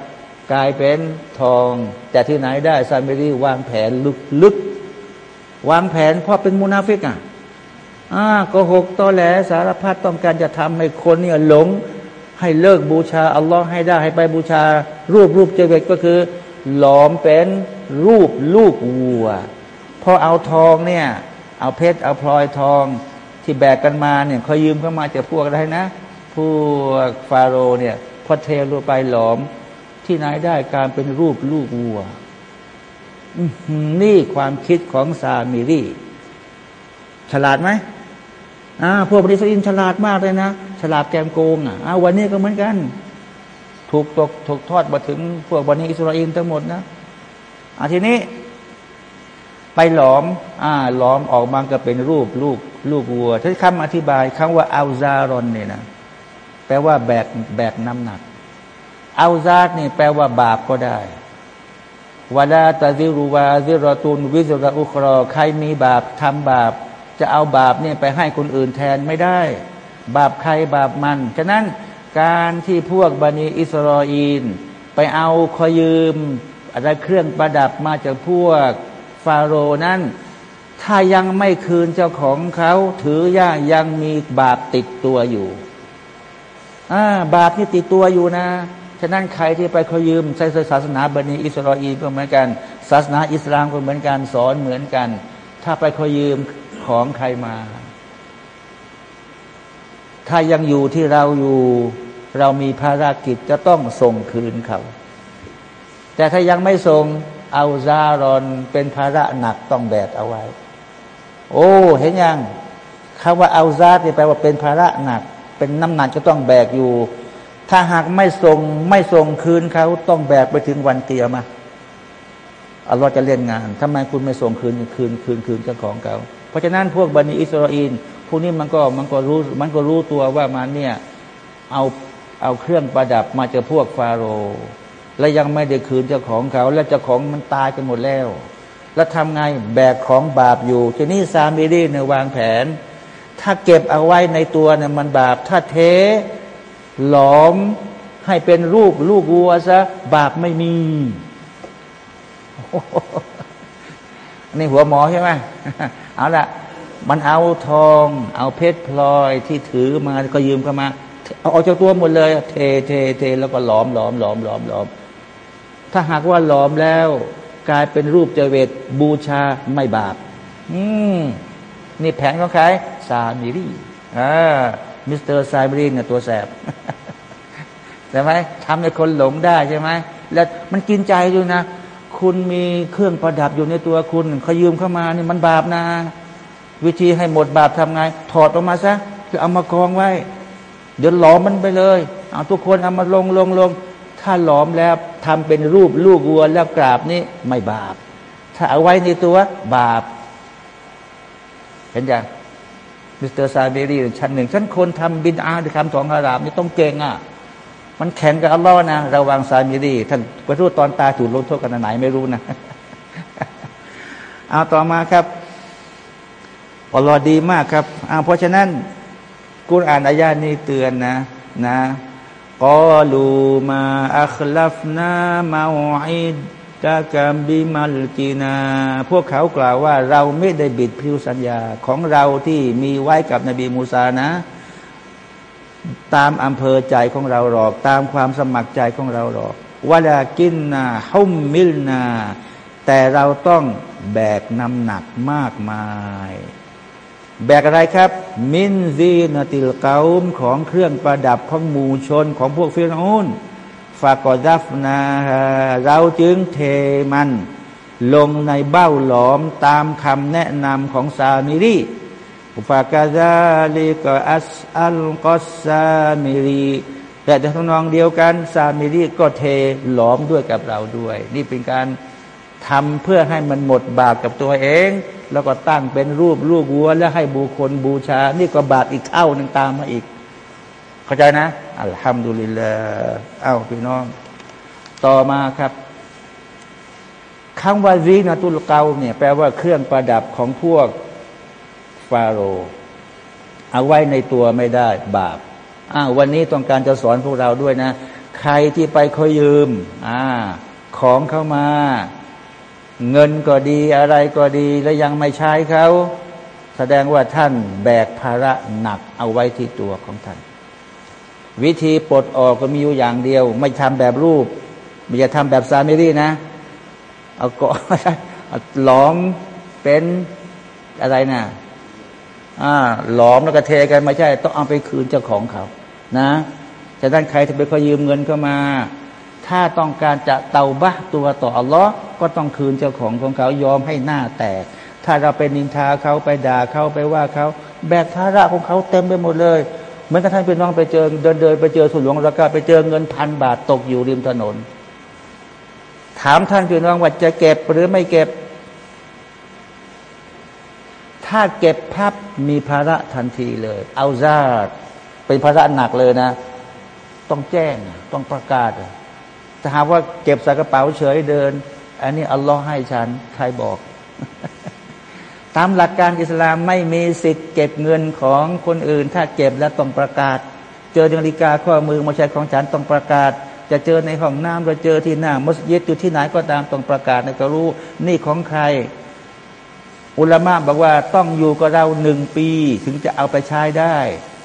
กลายเป็นทองแต่ที่ไหนได้ซามิรีวางแผนลึก วางแผนเพราะเป็นมุนาฟิกอะอ่าก็หกตอแหลสารพัดต้องการจะทำให้คนเนี่ยหลง ให้เลิกบูชาอัลลอฮ์ให้ได้ให้ไปบูชา รูปรูปเจว็ดก็คือ หลอมเป็นรูปลูกวัวพอเอาทองเนี่ย เอาเพชรเอาพลอยทองที่แบกกันมาเนี่ยเขายืมเข้ามาจากพวกอะไรนะพวกฟาโรเนี่ยพอเทลงไปหลอมที่ไหนได้การเป็นรูปลูกวัว นี่ความคิดของซามิรีฉลาดไหมอ่าพวกบริษัทอินฉลาดมากเลยนะ ฉลาดแกมโกงอะวันนี้ก็เหมือนกัน ถูกตกถูกทอดมาถึงพวกบันิอิสราเอลทั้งหมดนะอาทีนี้ ไปหลอม อ่าหลอมออกมาก็เป็นรูปลูกลูกวัวถ้าคำอธิบายคำว่าอัลซารอนเนี่ยนะแปลว่าแบกแบกน้ำหนักอัลซาร์นี่แปลว่าบาปก็ได้ วลาตาซิรูวาซิรตุนวิซราอุครอใครมีบาปทำบาป จะเอาบาปเนี่ยไปให้คนอื่นแทนไม่ได้ บาปใครบาปมัน ฉะนั้นการที่พวกบันิอิสราเอลไปเอาคอยืมอะไรเครื่องประดับมาจากพวกฟาโรนั้น ถ้ายังไม่คืนเจ้าของเขาถือย่ายังมีบาปติดตัวอยู่ อ่า บาปที่ติดตัวอยู่นะ ฉะนั้นใครที่ไปขอยืมใช้ศาสนาบันิอิสราเอลก็เหมือนกัน ศาสนาอิสลามก็เหมือนกันสอนเหมือนกัน ถ้าไปขอยืมของใครมา ถ้ายังอยู่ที่เราอยู่เรามีภารกิจจะต้องส่งคืนเขา แต่ถ้ายังไม่ส่งเอาซารอนเป็นภาระหนักต้องแบกเอาไว้ โอ้ เห็นยังคำว่าเอาซาที่แปลว่าเป็นภาระหนัก เป็นน้ำหนักจะต้องแบกอยู่ ถ้าหากไม่ส่งไม่ส่งคืนเขาต้องแบกไปถึงวันเตียมาอัลลอฮ์จะเล่นงานทำไมคุณไม่ส่งคืนคืนคืนคืนเจ้าของเขาเพราะฉะนั้นพวกบันิอิสราเอลพวกนี้มันก็มันก็รู้มันก็รู้ตัวว่ามันเนี่ยเอาเอาเครื่องประดับมาจากพวกฟาโรห์และยังไม่ได้คืนเจ้าของเขา และเจ้าของมันตายกันหมดแล้ว แล้วทำไงแบกของบาปอยู่ทีนี้ซามิรีเนี่ยวางแผน ถ้าเก็บเอาไว้ในตัวเนี่ยมันบาปถ้าเท หลอมให้เป็นรูปลูกวัวซะบาปไม่มีอันนี้หัวหมอใช่ไหมเอาละมันเอาทอง เอาเพชรพลอยที่ถือมาก็ยืมเข้ามาเอาออกจากตัวหมดเลย เทเทเทแล้วก็หลอมหลอมหลอมหลอมหลอม ถ้าหากว่าหลอมแล้ว กลายเป็นรูปเจว็ดบูชาไม่บาป อืมนี่แผนของใครซามิรีอ่ามิสเตอร์ซามิรีเนี่ยตัวแสบ ใช่ไหมทำให้คนหลงได้ใช่ไหมแล้วมันกินใจด้วยนะ คุณมีเครื่องประดับอยู่ในตัวคุณเขายืมเข้ามานี่มันบาปนะ วิธีให้หมดบาปทำไง ถอดออกมาซะคือเอามากองไว้ เดี๋ยวหลอมมันไปเลยเอาทุกคนเอามาลงลงลงถ้าหลอมแล้วทำเป็นรูปลูกวัวแล้วกราบนี่ไม่บาป ถ้าเอาไว้ในตัวบาป เห็นยังมิสเตอร์ซามิรีชั้นหนึ่งชั้นคนทำบิดอะห์หรือคำสองอาราบนี่ต้องเก่งอะ มันแข่งกับอัลลอฮ์นะระวังซาเบรีท่านไปรู้ตอนตาถูกลงโทษกันไหนไม่รู้นะเอาต่อมาครับอัลลอฮ์ดีมากครับเอาเพราะฉะนั้นกุรอานอายานี้เตือนนะ นะกอลูมาอัคลัฟนามาอิดกากามบิมัลกีนา พวกเขากล่าวว่า เราไม่ได้บิดพิวสัญญาของเราที่มีไว้กับนบีมูซานะ ตามอำเภอใจของเราหรอก ตามความสมัครใจของเราหรอกولكنا حملنا แต่เราต้องแบกน้ำหนักมากมาย แบกอะไรครับ من زينة القومของเครื่องประดับของหมู่ชนของพวกฟิรอุนفقذفنا เราจึงเทมัน ลงในเบ้าหลอมตามคำแนะนำของซามิรี فكذلك ألقى السامريแต่ในทำนองเดียวกันซามิรีก็เทหลอมด้วยกับเราด้วย นี่เป็นการทำเพื่อให้มันหมดบาปกับตัวเอง แล้วก็ตั้งเป็นรูปลูกวัว แล้วให้บุคคลบูชา นี่ก็บาปอีกเท่านึงตามมาอีก เข้าใจนะ الحمد للهอ้าวพี่น้อง ต่อมาครับคำว่าزينة القومเนี่ยแปลว่าเครื่องประดับของพวก ฟาโรห์เอาไว้ในตัวไม่ได้บาปอ้าววันนี้ต้องการจะสอนพวกเราด้วยนะ ใครที่ไปขอยืมอ่าของเข้ามา เงินก็ดีอะไรก็ดีแล้วยังไม่ใช้เขาแสดงว่าท่านแบกภาระหนักเอาไว้ที่ตัวของท่าน วิธีปลดออกก็มีอยู่อย่างเดียว ไม่ทำแบบรูปไม่จะทำแบบซาเมรี่นะ เอาเกาะหลอมเป็นอะไรนะ อ่าหลอมแล้วก็เทกันไม่ใช่ ต้องเอาไปคืนเจ้าของเขา นะจะด้านใครที่ไปขอยืมเงินเข้ามา ถ้าต้องการจะเตาบ้าตัวต่ออัลลอฮ์ก็ต้องคืนเจ้าของของเขายอมให้หน้าแตก ถ้าเราไปนินทาเขาไปด่าเขาไปว่าเขาแบกภาระของเขาเต็มไปหมดเลยเหมือนกับท่านเป็นน้องไปเจอเดินเดินไปเจอสุนหลวงราคาไปเจอเงินพันบาทตกอยู่ริมถนน ถามท่านพี่น้องว่าจะเก็บหรือไม่เก็บ ถ้าเก็บพับมีภาระทันทีเลย เอาซาดเป็นภาระหนักเลยนะ ต้องแจ้งต้องประกาศถ้าหากว่าเก็บใส่กระเป๋าเฉยเดิน อันนี้อัลลอฮ์ให้ฉัน ใครบอก ตามหลักการอิสลามไม่มีสิทธิ์เก็บเงินของคนอื่น ถ้าเก็บแล้วต้องประกาศ เจอนาฬิกาข้อมือมาใช้ของฉันต้องประกาศ จะเจอในห้องน้ำเราเจอที่หน้ามัสยิดอยู่ที่ไหนก็ตามต้องประกาศในกรู้นี่ของใคร อุลามะบอกว่าต้องอยู่กับเราหนึ่งปีถึงจะเอาไปใช้ได้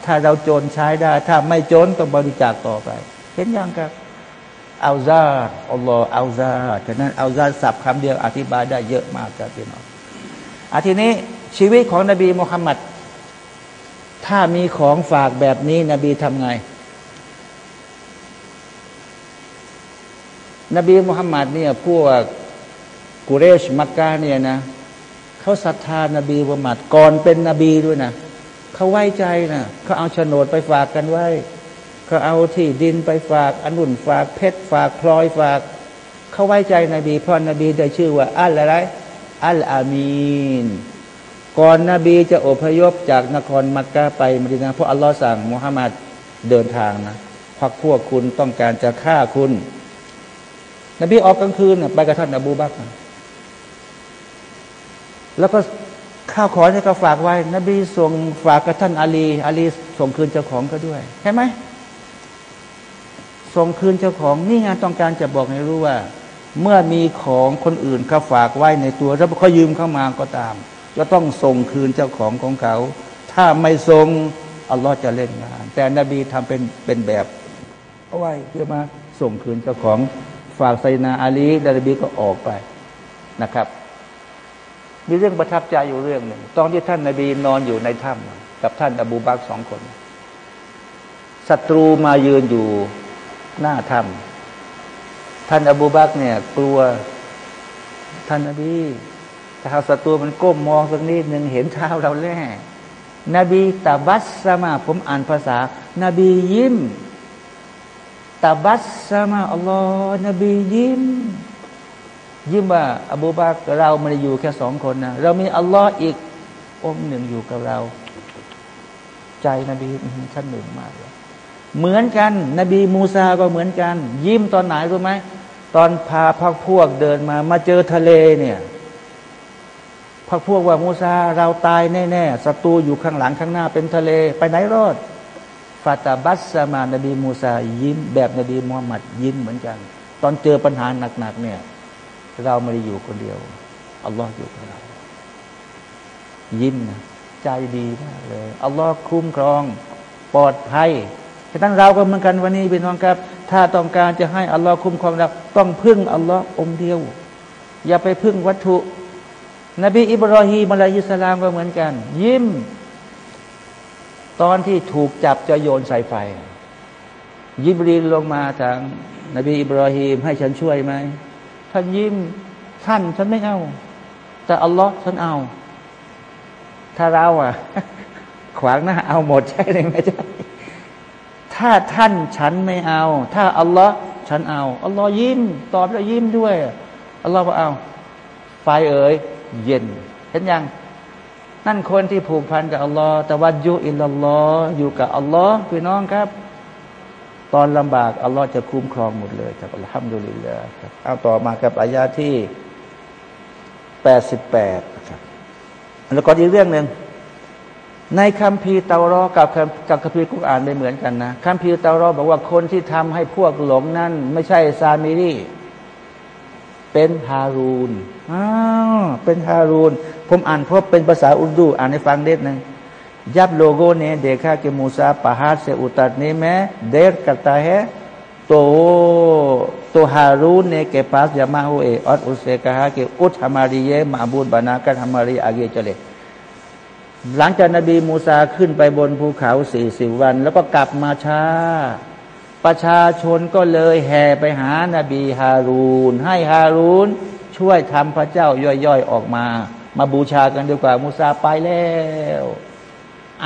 ถ้าเราจนใช้ได้ ถ้าไม่จนต้องบริจาคต่อไป เห็นยังครับเอาซาดอัลลอฮ์เอาซาดฉะนั้นเอาซาดสับคำเดียวอธิบายได้เยอะมากครับพี่น้องอาทีนี้ชีวิตของนบีมุฮัมมัดถ้ามีของฝากแบบนี้ นบีทำไง นบีมุฮัมมัดเนี่ยพวกกุเรชมักกะเนี่ยนะ เขาศรัทธานบีมุฮัมมัดก่อนเป็นนบีด้วยนะเขาไว้ใจนะเขาเอาโฉนดไปฝากกันไว้เขาเอาที่ดินไปฝากอนุนฝากเพชรฝากพลอยฝากเขาไว้ใจนบีเพราะนบีได้ชื่อว่า อัลอะไรอัลอามีนก่อนนบีจะอพยพจากนครมักกะไปมดินาเพราะอัลลอฮ์สั่งมุฮัมมัดเดินทางนะพักพวกคุณต้องการจะฆ่าคุณ นบีออกกลางคืนไปกับท่านอบูบัก แล้วก็ข้าวของที่เขาฝากไว้ นบีส่งฝากกับท่านอาลีอาลีส่งคืนเจ้าของก็ด้วยใช่ไหมส่งคืนเจ้าของนี่ไงต้องการจะบอกให้รู้ว่า เมื่อมีของคนอื่นเขาฝากไว้ในตัวแล้วเขายืมเข้ามาก็ตามก็ต้องส่งคืนเจ้าของของเขา ถ้าไม่ส่งอัลลอฮ์จะเล่นงาน แต่นบีทำเป็นเป็นแบบเอาไว้เพื่อมาส่งคืนเจ้าของฝากไซนาอาลีดาบีก็ออกไปนะครับ มีเรื่องประทับใจอยู่เรื่องหนึ่ง ตอนที่ท่านนาบีนอนอยู่ในถ้ำกับท่านอบูบักสองคนศัตรูมายืนอยู่หน้าถ้ำท่านอบูบักเนี่ย กลัวท่านนบีถ้าศัตรูมันก้มมองสักนิดหนึ่งเห็นเท้าเราแน่นบีตาบัสสมา ผมอ่านภาษา นบียิ้มตาบัสสมาอัลลอฮ์นบียิ้ม ยิ้มว่า อบูบักเราไม่ได้อยู่แค่สองคนนะเรามีอัลลอฮ์อีก องค์หนึ่งอยู่กับเรา ใจนบีชั้นหนึ่งมากเลยเหมือนกัน นบีมูซาก็เหมือนกัน ยิ้มตอนไหนรู้ไหมตอนพาพักพวกเดินมา มาเจอทะเลเนี่ยพักพวกว่ามูซาเราตายแน่ๆศัตรูอยู่ข้างหลังข้างหน้าเป็นทะเล ไปไหนรอดฟาตาบัสมานบีมูซายิ้ม แบบนบีมูฮัมมัดยิ้มเหมือนกัน ตอนเจอปัญหาหนักๆเนี่ย เราไม่ได้อยู่คนเดียว อัลลอฮ์อยู่กับเรา ยิ้มนะใจดีมากเลย อัลลอฮ์คุ้มครอง ปลอดภัยฉะนั้นเราก็เหมือนกันวันนี้พี่น้องครับ ถ้าต้องการจะให้อัลลอฮ์คุ้มครองเราต้องพึ่งอัลลอฮ์องเดียว อย่าไปพึ่งวัตถุ นบีอิบรอฮีมลายิสลามก็เหมือนกัน ยิ้ม ตอนที่ถูกจับจะโยนใส่ไฟ ยิบรีนลงมาทางนบีอิบรอฮีมให้ฉันช่วยไหม ท่านยิ้มท่านฉันไม่เอา แต่อัลลอฮ์ฉันเอา ถ้าเราอะ ขวางหน้าเอาหมดใช่ไหมจ๊ะถ้าท่านฉันไม่เอา ถ้าอัลลอฮ์ฉันเอาอัลลอฮ์ยิ้ม ตอบแล้วยิ้มด้วยอัลลอฮ์บอกเอา ไฟเอ๋ยเย็น เห็นยังนั่นคนที่ผูกพันกับอัลลอฮ์แต่ว่ายุอิลลอฮ์อยู่กับอัลลอฮ์พี่น้องครับ ตอนลำบาก อัลลอฮ์จะคุ้มครองหมดเลยครับอัลฮัมดุลิลลาห์ครับเอาต่อมากับอายาที่แปดสิบแปดครับแล้วก็อีกเรื่องหนึ่งในคัมภีร์เตารอกับกับคัมภีร์กุกอ่านไม่เหมือนกันนะคัมภีร์เตารอบอกว่าคนที่ทำให้พวกหลงนั้นไม่ใช่ซามิรีเป็นฮารูนอ้าวเป็นฮารูน ผมอ่านเพราะเป็นภาษาอุรดู อ่านให้ฟังเด็ดนึง ยับโลโก้เนี่ยเดคาเกมูซาปะฮาเซอุตัดเนแมเดรกัตาเฮโตโตฮารูนเนเกปัสยามาโฮเอออดอุเซกาฮาเกอุตฮามารีเยมาบูดบานากันฮามารีอาเกจเลหลังจากนบีมูซาขึ้นไปบนภูเขาสี่สิบวัน แล้วก็กลับมาช้า ประชาชนก็เลยแห่ไปหานาบีฮารูน ให้ฮารูนช่วยทำพระเจ้าย่อยๆออกมา มาบูชากันดีกว่ามูซาไปแล้ว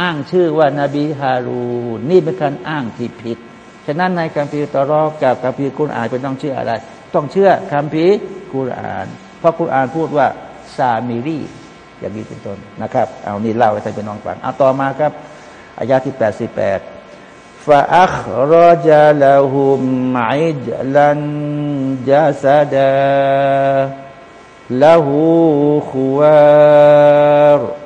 อ้างชื่อว่านาบีฮารูนี่เป็นการอ้างที่ผิด ฉะนั้นในคัมภีร์ตอรอกับคัมภีร์กุณอ่านเป็นต้องเชื่ออะไร ต้องเชื่อคัมภีร์กุณอ่าน เพราะคุณอ่านพูดว่าซามิรีอย่างนี้เป็นต้นนะครับ เอานี่เล่าให้ท่านเป็นน้องฟังเอาต่อมาครับอายาที่ 88ฟาอัครจาลาหุมไมจลันจาซาดาละหูขวาร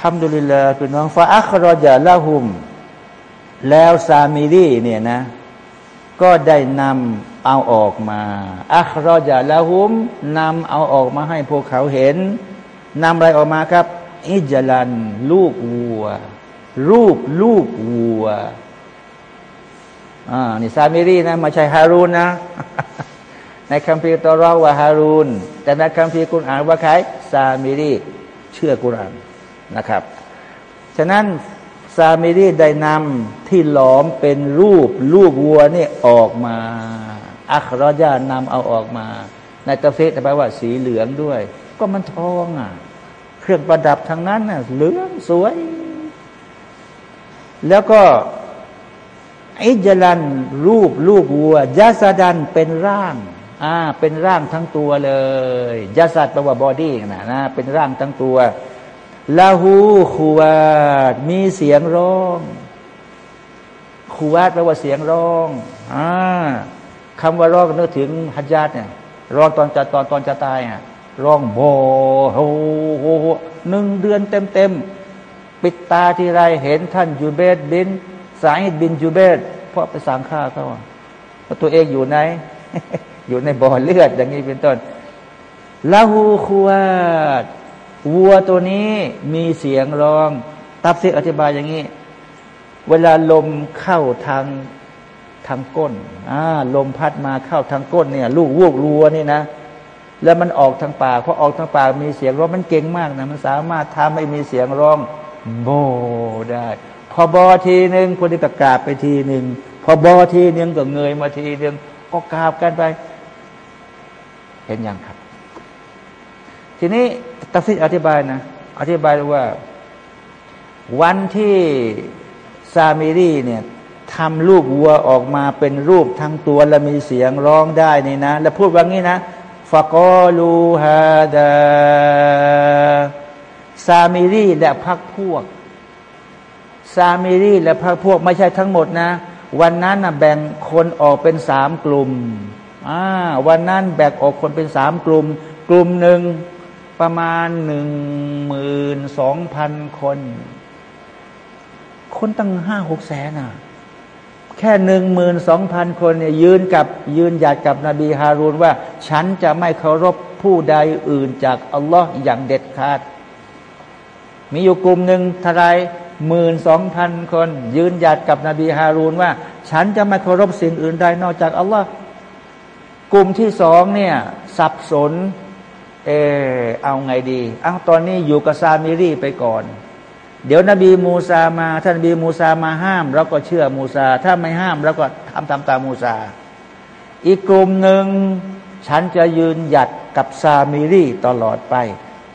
ทำดุลิลลาพี่น้องฟาอัครอจาละหุม แล้วซามิรีเนี่ยนะ ก็ได้นำเอาออกมาอัครอจาละหุมนำเอาออกมาให้พวกเขาเห็นนำอะไรออกมาครับ อิจลัน ลูกวัว รูปลูกวัวอ่านี่ซามิรีนะมาใช่ฮารูนนะ ในคัมภีร์ตอรอว่าฮารูน แต่ในคัมภีร์กุรอานว่าใครซามิรีเชื่อกุรอาน นะครับ ฉะนั้นซามิรีได้นำที่หลอมเป็นรูปลูกวัวนี่ออกมา อัครยานำเอาออกมา ในตะเฟสแปลว่าสีเหลืองด้วย ก็มันทองอะ เครื่องประดับทางนั้นน่ะเหลืองสวย แล้วก็อิจลันรูปลูกวัวยาสดันเป็นร่างอ่าเป็นร่างทั้งตัวเลยยาสัดแปลว่าบอดี้นะนะเป็นร่างทั้งตัว ลาหูคูวาดมีเสียงร้องคูวาดแปลว่าเสียงร้องอ่าคำว่าร้องนึกถึงฮัจญาตเนี่ยร้องตอนจะตอนตอนจะตายอะร้องโบโฮโฮหนึ่งเดือนเต็มเต็มปิดตาทีไรเห็นท่านยูเบตบิน สายบินยูเบตเพราะไปสางข้าเขาเพราะตัวเองอยู่ไหนอยู่ในบ่อเลือดอย่างนี้เป็นต้นลาหูคูวาด วัวตัวนี้มีเสียงร้อง ตับเสียอธิบายอย่างนี้ เวลาลมเข้าทางทางก้นอ่าลมพัดมาเข้าทางก้นเนี่ย ลูกวูกรัวนี่นะ แล้วมันออกทางปากพอออกทางปากมีเสียงร้องมันเก่งมากนะมันสามารถทำให้มีเสียงร้อง โบได้ พอบอทีหนึ่งคนที่ประกาศไปทีหนึ่งพอบอทีหนึ่งก็เงยมาทีหนึ่งก็กราบกันไป เห็นยังครับ ทีนี้ตัฟซิอธิบายนะ อธิบายว่า วันที่ซามิรีเนี่ยทำลูกวัวออกมาเป็นรูปทั้งตัวและมีเสียงร้องได้นี่นะ แล้วพูดว่างี้นะฟะกอลูฮาดาซามิรีและพักพวกซามิรีและพักพวกไม่ใช่ทั้งหมดนะ วันนั้นนะแบ่งคนออกเป็นสามกลุ่มอ่าวันนั้นแบ่งออกคนเป็นสามกลุ่ม กลุ่มหนึ่ง ประมาณหนึ่งหมื่นสองพันคน คนตั้งห้าหกแสนอะ แค่หนึ่งหมื่นสองพันคนเนี่ยยืนกับยืนหยัดกับนบีฮารูนว่า ฉันจะไม่เคารพผู้ใดอื่นจากอัลลอฮ์อย่างเด็ดขาด มีอยู่กลุ่มหนึ่งทลายหมื่นสองพันคน ยืนหยัดกับนบีฮารูนว่า ฉันจะไม่เคารพสิ่งอื่นใดนอกจากอัลลอฮ์กลุ่มที่สองเนี่ย สับสน เออเอาไงดีเอาตอนนี้อยู่กับซามิรีไปก่อน เดี๋ยวนบีมูซามา ท่านบีมูซามาห้ามเราก็เชื่อมูซา ถ้าไม่ห้ามเราก็ทำตามตามมูซา อีกกลุ่มหนึ่งฉันจะยืนหยัดกับซามิรีตลอดไป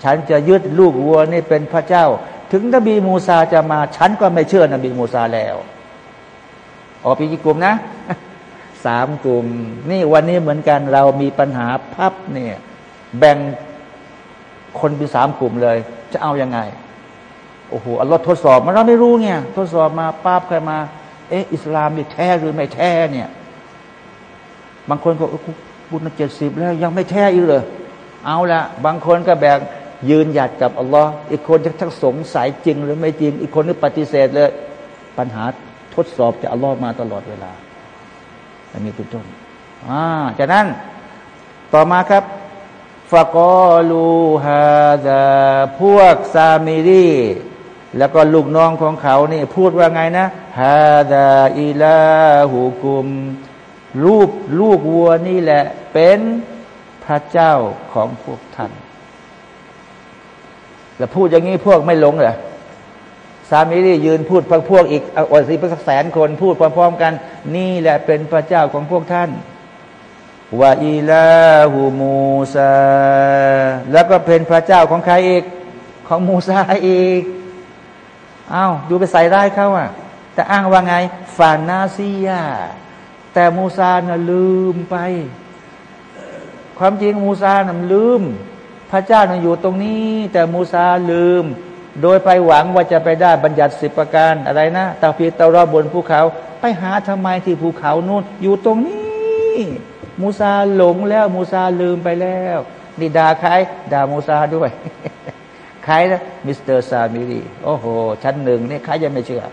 ฉันจะยึดลูกวัวนี่เป็นพระเจ้า ถึงนบีมูซาจะมา ฉันก็ไม่เชื่อนบีมูซาแล้วออกไปกี่กลุ่มนะสามกลุ่ม นี่วันนี้เหมือนกันเรามีปัญหาพับเนี่ย แบ่งคนเป็นสามกลุ่มเลย จะเอาอยัางไง โอ้โหอัลลอฮ์ทดสอบมันเราไม่รู้ไงทดสอบมาป้าบใครมา เอ๊ะ อิสลามนี่แท้หรือไม่แท้เนี่ย บางคนก็บุญเจ็ดสิบแล้ว ยังไม่แท้อีกเลยเอาละบางคนก็แบ่งยืนหยัดกับอัลลอฮ์อีกคนจะทั้งสงสัยจริง หรือไม่จริง อีกคนนึกปฏิเสธเลย ปัญหาทดสอบจากอัลลอฮ์มาตลอดเวลาอันนี้เป็นต้นอ่าจากนั้นต่อมาครับ ฟะกอลูฮาดาพวกซามิรีแล้วก็ลูกน้องของเขานี่พูดว่าไงนะฮาดาอิลาหูกุม รูปลูกวัวนี่แหละ เป็นพระเจ้าของพวกท่าน แล้วพูดอย่างนี้พวกไม่หลงเหรอสามีนี่ยืนพูดพักพวกอีกอดสิพสักแสนคนพูดพร้อมๆกัน นี่แหละเป็นพระเจ้าของพวกท่าน วาอิลาหูมูซา แล้วก็เป็นพระเจ้าของใครอีก ของมูซาอีกอา้าวดูไปใส่ร้ายเขาอะ แต่อ้างว่าไงฟานาซียา แต่มูซาน่ะลืมไป ความจริงมูซาน่ะลืม พระเจ้าน่ะอยู่ตรงนี้ แต่มูซาลืม โดยไปหวังว่าจะไปได้บัญญัติสิบประการอะไรนะคัมภีร์เตารอตนภูเขา ไปหาทำไมที่ภูเขานู่นอยู่ตรงนี้ มูซาหลงแล้ว มูซาลืมไปแล้วนี่ด่าใครด่ามูซาด้วยใครนะมิสเตอร์ซามิรีโอ้โห ชั้นหนึ่งนี่ใครยังไม่เชื่อ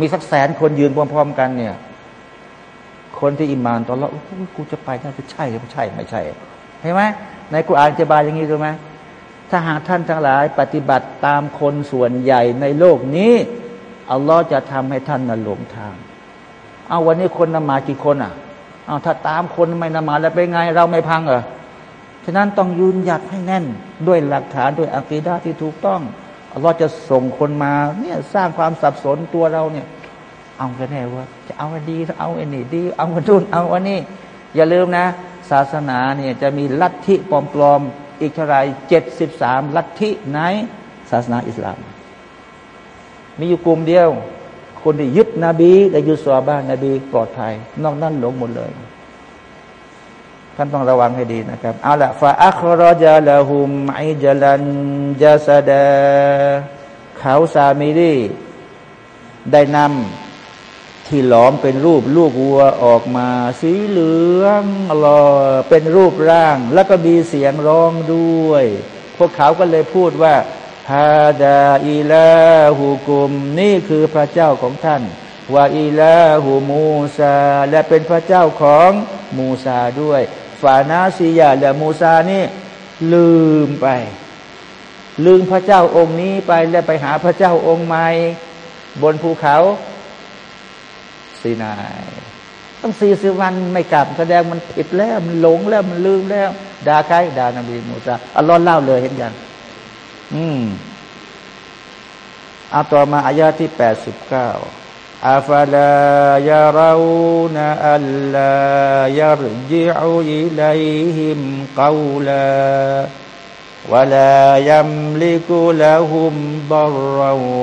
มีสักแสนคนยืนพร้อมๆกันเนี่ย คนที่อิมานตอนเรากูจะไปน่าจะใช่หรือไม่ใช่ไม่ใช่เห็นไหมในกุรอานจะบายอย่างนี้รู้ไหมถ้าหากท่านทั้งหลาย ปฏิบัติตามคนส่วนใหญ่ในโลกนี้อัลลอฮ์จะทำให้ท่านนั้นหลงทาง เอาวันนี้คนนมากี่คนอะ เอาถ้าตามคนไม่นมาแล้วเป็นไง เราไม่พังเหรอฉะนั้นต้องยืนหยัดให้แน่น ด้วยหลักฐานด้วยอัคีดาที่ถูกต้องเราจะส่งคนมาเนี่ยสร้างความสับสนตัวเราเนี่ย เอากันแน่ว่า จะเอาอันดีเอาอันนี้ดี เอาอันนู้นเอาอันนี้ อย่าลืมนะ ศาสนาเนี่ยจะมีลัทธิปลอมๆอีกเท่าไรเจ็ดสิบสามลัทธิในศาสนาอิสลาม มีอยู่กลุ่มเดียว คนที่ยึดนบีและยึดสวบ้านนบีปลอดภัย นอกนั้นหลงหมดเลย ท่านต้องระวังให้ดีนะครับเอาละฟาอัครจาลาหุมไอจลันจาสดาเขาสามีดีได้นำที่หลอมเป็นรูปลูกวัวออกมา สีเหลืองรอเป็นรูปร่าง แล้วก็มีเสียงร้องด้วย พวกเขาก็เลยพูดว่า ฮาดาอิลาหูกุม นี่คือพระเจ้าของท่านว่าอิลาหูมูซา และเป็นพระเจ้าของมูซาด้วยฝานาซียาและมูซานี่ลืมไป ลืมพระเจ้าองค์นี้ไปแล้วไปหาพระเจ้าองค์ใหม่บนภูเขาซีนายต้องสี่สิบวันไม่กลับแสดงมันผิดแล้วมันหลงแล้วมันลืมแล้วด่าใครด่านบีมูซาอัลลอฮ์เล่าเลยเห็นยัง อืมอาต่อมาอายาที่แปดสิบเก้าอาฟาลายารานะอัลลายารจิอูอิลัยฮิมกาวลาวะลายัมลิกุลาฮุมบรร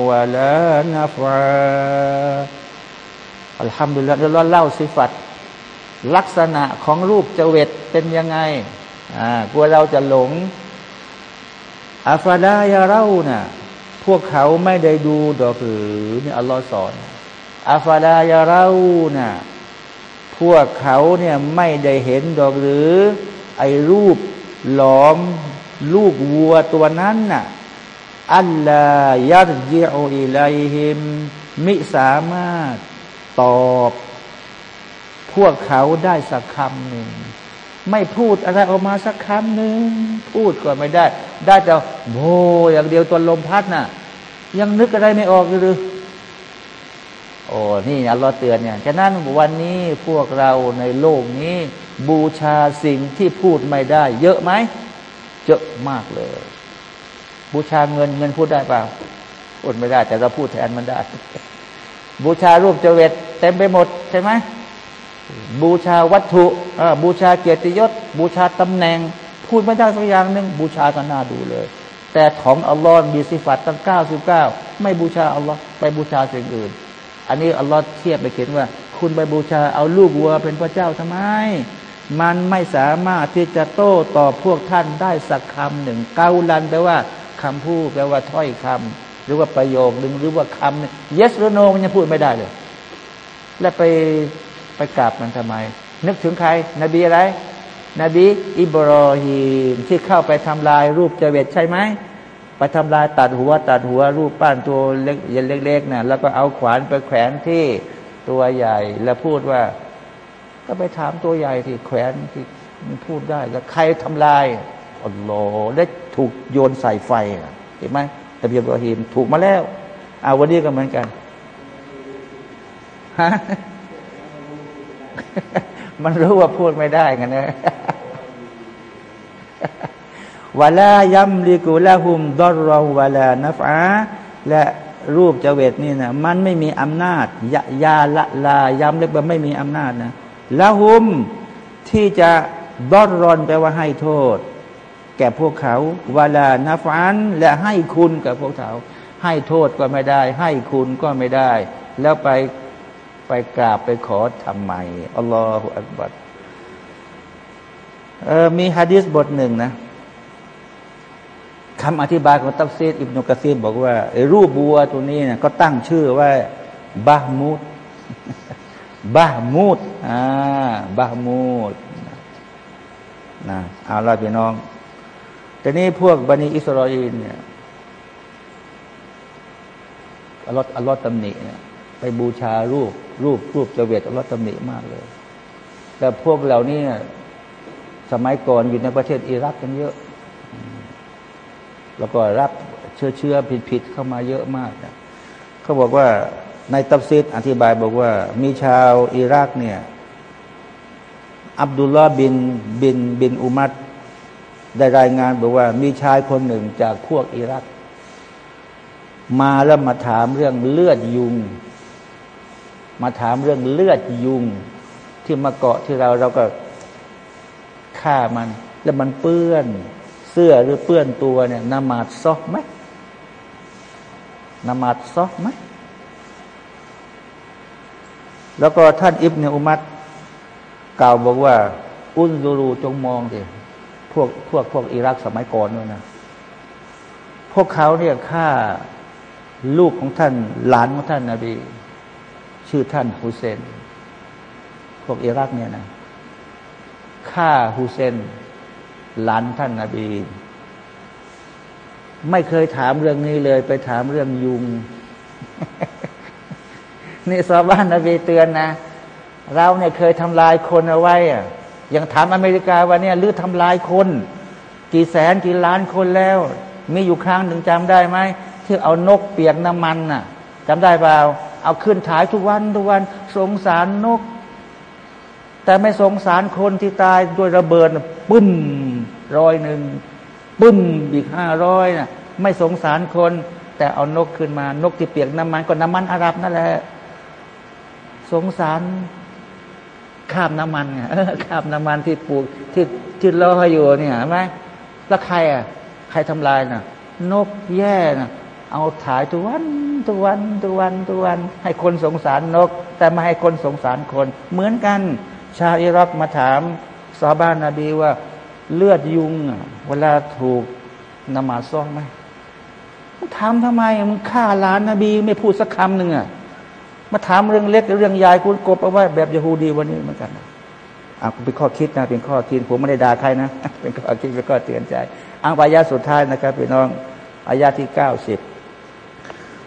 วะลานาฟาอัลฮัมดุลิลละเราเล่าสิฟัตลักษณะของรูปเจเวตเป็นยังไงอ่ากลัวเราจะหลง อาฟาดายาเรานะ่ะพวกเขาไม่ได้ดูดอกหรือนี่อัลลอฮ์สอนอัฟดายาเรานะ่ะพวกเขาเนี่ยไม่ได้เห็นดอกหรือ ไอ้รูปหลอมลูกวัวตัวนั้นน่ะอัลลายัดเยโออิไลฮิมมิสามารถตอบ พวกเขาได้สักคำหนึ่ง ไม่พูดอะไรออกมาสักคำหนึ่งพูดก็ไม่ได้ ได้แต่โบอย่างเดียวตัวลมพัดน่ะ ยังนึกอะไรไม่ออกหรือโอ้นี่อัลลอฮ์เตือนเนี่ยฉะนั้นวันนี้พวกเราในโลกนี้ บูชาสิ่งที่พูดไม่ได้ เยอะไหมเยอะมากเลย บูชาเงินเงินพูดได้เปล่าพูดไม่ได้ แต่เราพูดแทนมันได้ บูชารูปเจเวตเต็มไปหมดใช่ไหม บูชาวัตถุบูชาเกียรติยศ บูชาตำแหน่ง พูดไม่ได้สักอย่างหนึ่งบูชาก็น่าดูเลย แต่ของอัลลอฮ์มีสิฟัตตั้งเก้าสิบเก้าไม่บูชาอัลลอฮ์ไปบูชาสิ่งอื่น อันนี้อัลลอฮ์เทียบไปเขียนว่า คุณไปบูชาเอาลูกวัวเป็นพระเจ้าทำไม มันไม่สามารถที่จะโต้ตอบพวกท่านได้สักคำหนึ่งเกาลันแปลว่าคำพูดแปลว่าถ้อยคำหรือว่าประโยคหนึ่งหรือว่าคำนึง yes หรือ no มันยังพูดไม่ได้เลย และไป ไปกราบมันทำไม นึกถึงใคร นบีอะไร นบี อิบรอฮีมที่เข้าไปทำลายรูปเจเวตใช่ไหมไปทำลายตัดหัวตัดหัวรูปปั้นตัวเล็กเล็กๆนะ่ะแล้วก็เอาขวานไปแขวนที่ตัวใหญ่ แล้วพูดว่า ก็ไปถามตัวใหญ่ที่แขวนที่มันพูดได้ แล้วใครทำลายอัลลอฮ์ได้ถูกโยนใส่ไฟเห็นไหมนบีอิบราฮิมถูกมาแล้วเอาวันนี้ก็เหมือนกันฮะ มันรู้ว่าพูดไม่ได้กันนะวลายัมลิกุละหุมดอรรวลานัฟอาและรูปเจเวตนี่นะมันไม่มีอำนาจยายาละลาย้ำเรียกว่าไม่มีอำนาจนะละหุมที่จะดอรรอนแปลว่าให้โทษ แก่พวกเขาวลานาฟันและให้คุณกับพวกเขา ให้โทษก็ไม่ได้ ให้คุณก็ไม่ได้ แล้วไป ไปกราบไปขอทำไมอัลลอฮฺอักบัดมีฮะดิษบทหนึ่งนะคำอธิบายของตัฟซีดอิบนุกะซีบบอกว่ารูปบัวตัวนี้เนี่ยก็ตั้งชื่อว่าบามูดบามูดอ่าบามูดนะเอาละพี่น้อง แต่นี้พวกบนีอิสราเอลเนี่ยอัลลอฮ์อัลลอฮ์ตำหนิเนี่ย ไปบูชารูป รูปรูปเจว็ดอัลลอฮ์ตำหนิมากเลย แต่พวกเหล่านี้สมัยก่อนอยู่ในประเทศอิรักกันเยอะ แล้วก็รับเชื้อเชื้อผิดผิดเข้ามาเยอะมากนะเขาบอกว่าในตัฟซีรอธิบายบอกว่า มีชาวอิรักเนี่ยอับดุลลาบินบินบินอุมัดได้รายงานบอกว่า มีชายคนหนึ่งจากพวกอิรัก มาแล้วมาถามเรื่องเลือดยุง มาถามเรื่องเลือดยุงที่มาเกาะที่เราเราก็ฆ่ามัน แล้วมันเปื้อน เสื้อหรือเปื้อนตัวเนี่ยนมาดซอกไหมนมาดซอกไหมแล้วก็ท่านอิบเนอุมัตกล่าวบอกว่า อุนซูรูจงมองสิพวกพวกพวกอิรักสมัยก่อนด้วยนะ พวกเขาเนี่ยฆ่าลูกของท่านหลานของท่านนาบี ชื่อท่านฮุเซน พวกอิรักเนี่ยนะฆ่าฮุเซน หลานท่านนาบี ไม่เคยถามเรื่องนี้เลย ไปถามเรื่องยุง นี่สอบ้านนบีเตือนนะเราเนี่ยเคยทำลายคนเอาไว้อะอย่างถามอเมริกาว่าเนี่ยลือทำลายคน กี่แสนกี่ล้านคนแล้ว มีอยู่ครั้งหนึ่งจำได้ไหมที่เอานกเปียกน้ำมันน่ะจำได้เปล่า เอาขึ้นถ่ายทุกวันทุกวันสงสารนก แต่ไม่สงสารคนที่ตายด้วยระเบิดปึ้มร้อยหนึ่งปึ้มอีกห้าร้อยน่ะไม่สงสารคน แต่เอานกขึ้นมา นกที่เปียกน้ำมันก็น้ำมันอาหรับนั่นแหละสงสารข้ามน้ำมันไงข้ามน้ำมันที่ปลูกที่ที่รออยู่เนี่ยใช่ไหมแล้วใครอะใครทำลายน่ะ นกแย่น่ะ เอาถ่ายทุกวันทุกวันทุกวันทุกวัน ให้คนสงสารนก แต่ไม่ให้คนสงสารคน เหมือนกัน ชาวอิรักมาถามซาบ้านนาบีว่าเลือดยุง เวลาถูกนมาซ่องไหมมึงถามทำไมมึงฆ่าล้านนบี ไม่พูดสักคำหนึ่งอะมาถามเรื่องเล็กเรื่องใหญ่คุณกบเอาไว้แบบยาฮูดีวันนี้เหมือนกันอะเป็นข้อคิดนะเป็นข้อคิดผมไม่ได้ด่าใครนะ เป็นข้อคิดเป็นข้อเตือนใจอ่างปายาสุดท้ายนะครับพี่น้องอายาที่เก้าสิบ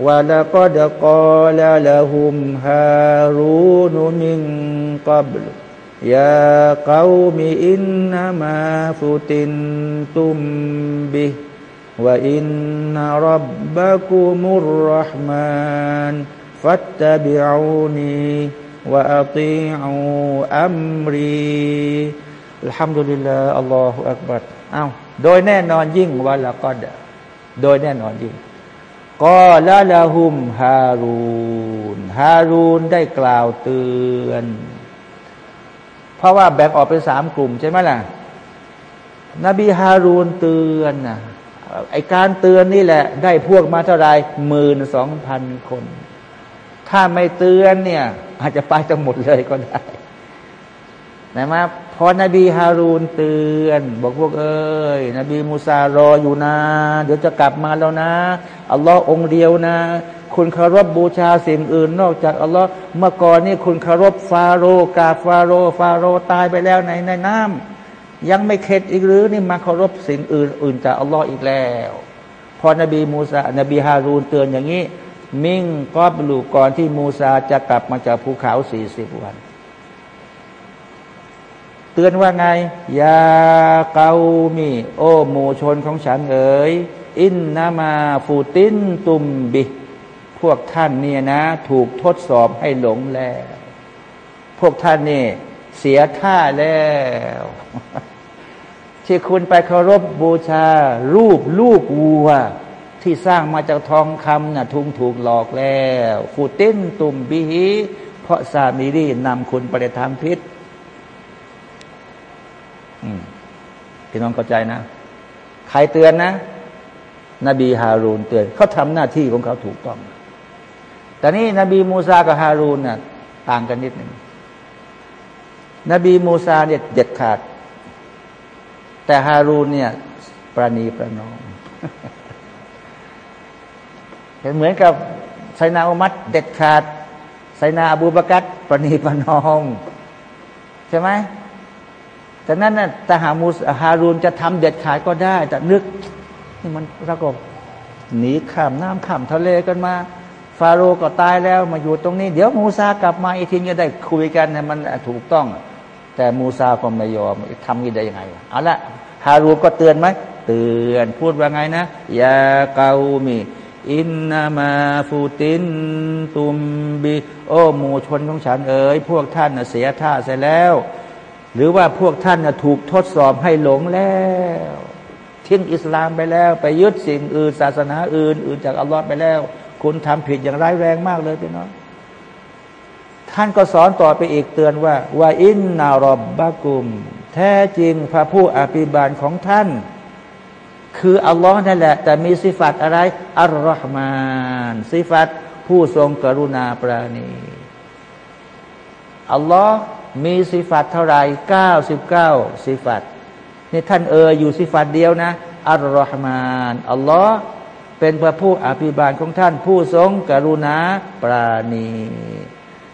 ولقد قال لهم هارون من قبل يا قوم إنما فتنتم به وإن ربكم الرحمن فاتبعوني وأطيعوا أمري الحمد لله الله أكبر อ้าวโดยแน่นอนยิ่งวะละก็ดโดยแน่นอนยิ่ง ก็ละละหุมฮารูนฮารูนได้กล่าวเตือน เพราะว่าแบ่งออกเป็นสามกลุ่มใช่ไหมล่ะ นบีฮารูนเตือนนะไอการเตือนนี่แหละ ได้พวกมาเท่าไรหมื่นสองพันคน ถ้าไม่เตือนเนี่ย อาจจะไปทั้งหมดเลยก็ได้ นะมาพอนบีฮารูนเตือน บอกพวกเอ้ยนบีมูซารออยู่นะ เดี๋ยวจะกลับมาแล้วนะ อัลลอฮ์องเดียวนะ คุณคารพบบูชาสิ่งอื่น นอกจากอัลลอฮ์เมื่อก่อนนี่คุณคารพฟาโรกาฟาโร ฟาโรตายไปแล้วในในน้ำยังไม่เข็ดอีกหรือนี่มาเคารพสิ่งอื่นอื่นจากอัลลอฮ์อีกแล้ว พอนบีมูซานบีฮารูนเตือนอย่างนี้ มิ่งก็บลูก่อนที่มูซาจะกลับมาจากภูเขาสี่สิบวัน เตือนว่าไง ยาเกามี โอ้หมู่ชนของฉันเอ๋ย อินนามาฟูตินตุมบิ พวกท่านเนี่ยนะ ถูกทดสอบให้หลงแล้ว พวกท่านนี่ เสียท่าแล้ว ที่คุณไปเคารพบบูชา รูปลูกวัว ที่สร้างมาจากทองคำนะ่ะทุงถูกหลอกแล้วฟูตินตุมบิฮิเพราะสามีรีนำคุณไปทำพิษ พี่น้องเข้าใจนะ ใครเตือนนะ นบีฮารูนเตือน เขาทำหน้าที่ของเขาถูกต้อง แต่นี่นบีมูซากับฮารูนน่ะ ต่างกันนิดหนึ่ง นบีมูซาเนี่ยเด็ดขาด แต่ฮารูนเนี่ย ประนีประนอมเห็นเหมือนกับไซนาอุมัดเด็ดขาดไซนาอบูบากัดประนีประนอมใช่ไหม แต่นั้นน่ะแต่หามูสฮารูนจะทำเด็ดขาดก็ได้ แต่นึกนี่มันระกบหนีข้ามน้ำข้ามทะเลกันมา ฟาโรห์ก็ตายแล้วมาอยู่ตรงนี้ เดี๋ยวมูซากลับมาอีกทีก็ได้คุยกันนมันถูกต้อง แต่มูซาก็ไม่ยอมทำยังไงเอาละฮารูก็เตือนไหมเตือนพูดว่าไงนะยาเกามีอินนามาฟูตินตุมบีโอหมู่ชนของฉันเอ๋ยพวกท่านเสียท่าเสียแล้ว หรือว่าพวกท่านถูกทดสอบให้หลงแล้วทิ้งอิสลามไปแล้ว ไปยึดสิ่งอื่นศาสนาอื่น อื่นจากอัลลอฮ์ไปแล้ว คุณทำผิดอย่างร้ายแรงมากเลยพี่น้องท่านก็สอนต่อไปอีกเตือนว่าว่าอินนารบบากุม แท้จริงพระผู้อภิบาลของท่าน คืออัลลอฮ์นั่นแหละ แต่มีสิฟัตอะไรอัลลอฮ์มานสิฟัตผู้ทรงกรุณาปราณีอัลลอฮ์ มีสิฟัตเท่าไรเก้าสิบเก้าสิฟัตนี่ท่านเอออยู่สิฟัตเดียวนะอัลลอฮ์มานอัลลอฮ์เป็นพระผู้อภิบาลของท่านผู้ทรงกรุณาปราณี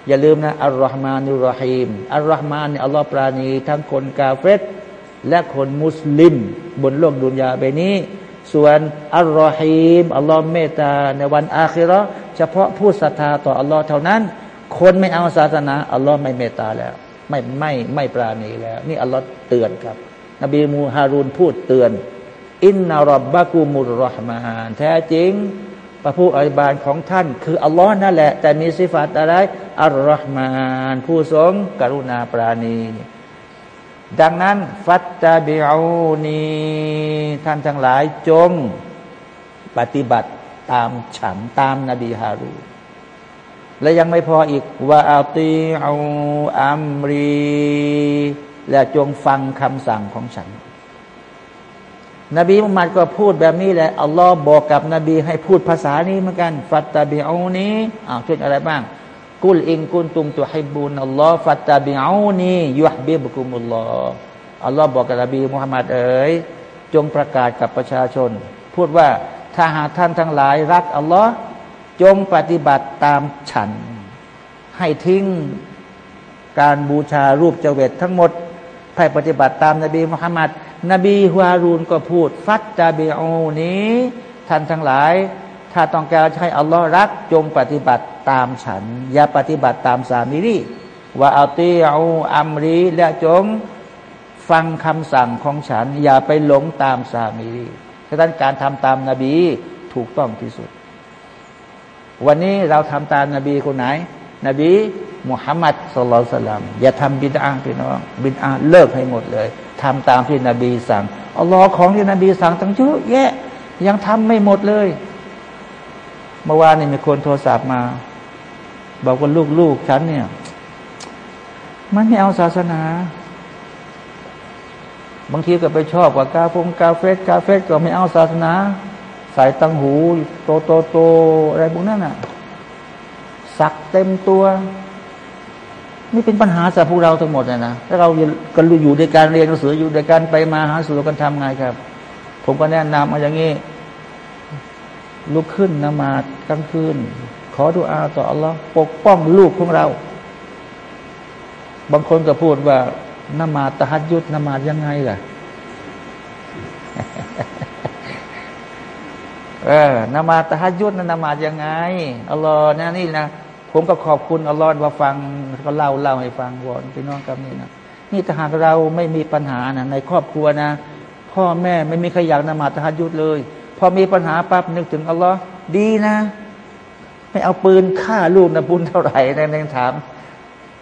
อย่าลืมนะอัลลอฮ์มานุรหิมอัลลอฮ์มานอัลลอฮ์ปราณี ทั้งคนกาเฟตและคนมุสลิม บนโลกดุนยาใบนี้ ส่วนอัลลอฮิมอัลลอฮ์เมตตาในวันอาคิรอเฉพาะผู้ศรัทธาต่ออัลลอฮ์เท่านั้น คนไม่เอาศาสนาอัลลอฮ์ไม่เมตตาแล้ว ไม่ไม่ไม่ปราณีแล้ว นี่อัลลอฮ์เตือนครับ นบีมูฮารุนพูดเตือน อินนารบบากูมุรรหมานแท้จริงพระผู้อภิบาลของท่าน คืออัลลอฮ์นั่นแหละ แต่มีสิฟัตอะไรอัลลอฮ์มานผู้ทรงกรุณาปราณี ดังนั้น ฟัตตาบิอูนีท่านทั้งหลายจง ปฏิบัติตามฉันตามนบีฮารู และยังไม่พออีกว่าอัลตีอูอัมรี และจงฟังคำสั่งของฉัน นบีมุฮัมมัดก็พูดแบบนี้แหละอัลลอฮ์บอกกับนบีให้พูดภาษานี้เหมือนกัน ฟัตตาบิอูนี้อ้าวช่วยอะไรบ้าง กุลอิงกุลตุมตุฮิบุนอัลลอฮ์ฟัตตาบิอูนียุฮบิบุกุมุลลอฮ์อัลลอฮ์บอกกับนบีมุฮัมมัดเอ๋ยจงประกาศกับประชาชน พูดว่าถ้าหากท่านทั้งหลายรักอัลลอฮ์ จงปฏิบัติตามฉัน ให้ทิ้งการบูชารูปเจเวตทั้งหมดให้ปฏิบัติตามนบีมุฮัมมัดนบีฮวารูนก็พูด ฟัตตาเบอูนี้ ท่านทั้งหลาย ถ้าต้องการให้อัลลอฮ์รัก จงปฏิบัติตามฉัน อย่าปฏิบัติตามสามีรีว่าอัตีอูอัมรีและจงฟังคำสั่งของฉัน อย่าไปหลงตามสามีรีฉะนั้นการทำตามนาบีถูกต้องที่สุด วันนี้เราทำตามนาบีคนไหน นบีมุฮัมมัดสุลตัลลัมอย่าทำบิดาพี่น้องบิดาเลิกให้หมดเลยทำตามที่นบีสั่งอัลลอฮ์ของที่นบีสั่งตั้งเยอะแยะ ยังทำไม่หมดเลย เมื่อวานนี่มีคนโทรศัพท์มา บอกว่าลูกๆฉันเนี่ย มันไม่เอาศาสนา บางทีก็ไปชอบกับกาฟงกาเฟสกาเฟสก็ไม่เอาศาสนา ใส่ตังหูโตโตโตอะไรพวกนั้นน่ะ สักเต็มตัว นี่เป็นปัญหาสำหรับพวกเราทั้งหมดเลยนะถ้าเราก็อยู่ในการเรียนหนังสืออยู่ในการไปมาหาสู่กันทำไงครับ ผมก็แนะนำมาอย่างนี้ลุกขึ้นนมาดกลางคืน ขอดุอาต่ออัลลอฮ์ปกป้องลูกของเรา บางคนก็พูดว่านมาตะฮัดยุดนมาดยังไงล่ะ เออนมาตะฮัดยุดนนมาดยังไงอัลลอฮ์นะนี่นะผมก็ขอบคุณอัลลอฮ์ว่าฟังก็เล่าเล่าให้ฟังวอนพี่น้องกับนี่นะนี่ถ้าหากเราไม่มีปัญหานะในครอบครัวนะ พ่อแม่ไม่มีใครอยากนมาตะฮัดยุดเลย พอมีปัญหาปั๊บนึกถึงอัลลอฮ์ดีนะ ไม่เอาปืนฆ่าลูกนะบุญเท่าไหร่ในในถาม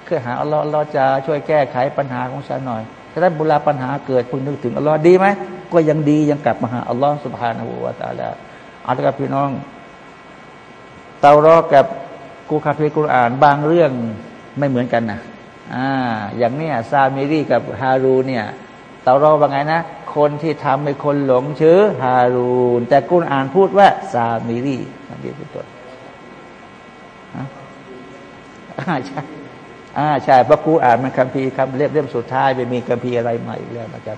คือหาอัลลอฮ์อัลลอฮ์จะช่วยแก้ไขปัญหาของฉันหน่อยถ้าได้บุลาปัญหาเกิดคุณนึกถึงอัลลอฮ์ดีไหมก็ยังดียังกลับมาหาอัลลอฮ์สุบฮานาหูวาตาลา เอาละครับพี่น้อง เตารอกับกูคาเฟกุรอาน บางเรื่องไม่เหมือนกันนะอ่า อย่างเนี้ยซามิรีกับฮารูเนี่ย เตารอว่าไงนะ คนที่ทำให้คนหลงชื่อฮารูนแต่กุรอานพูดว่าซามิรีนั่นเองเป็นต้นอ่าใช่อ่าใช่พระกูอ่านมันคัมภีร์ครับเล่มเล่มสุดท้ายไปมีคัมภีร์อะไรใหม่อีกแล้วนะครับ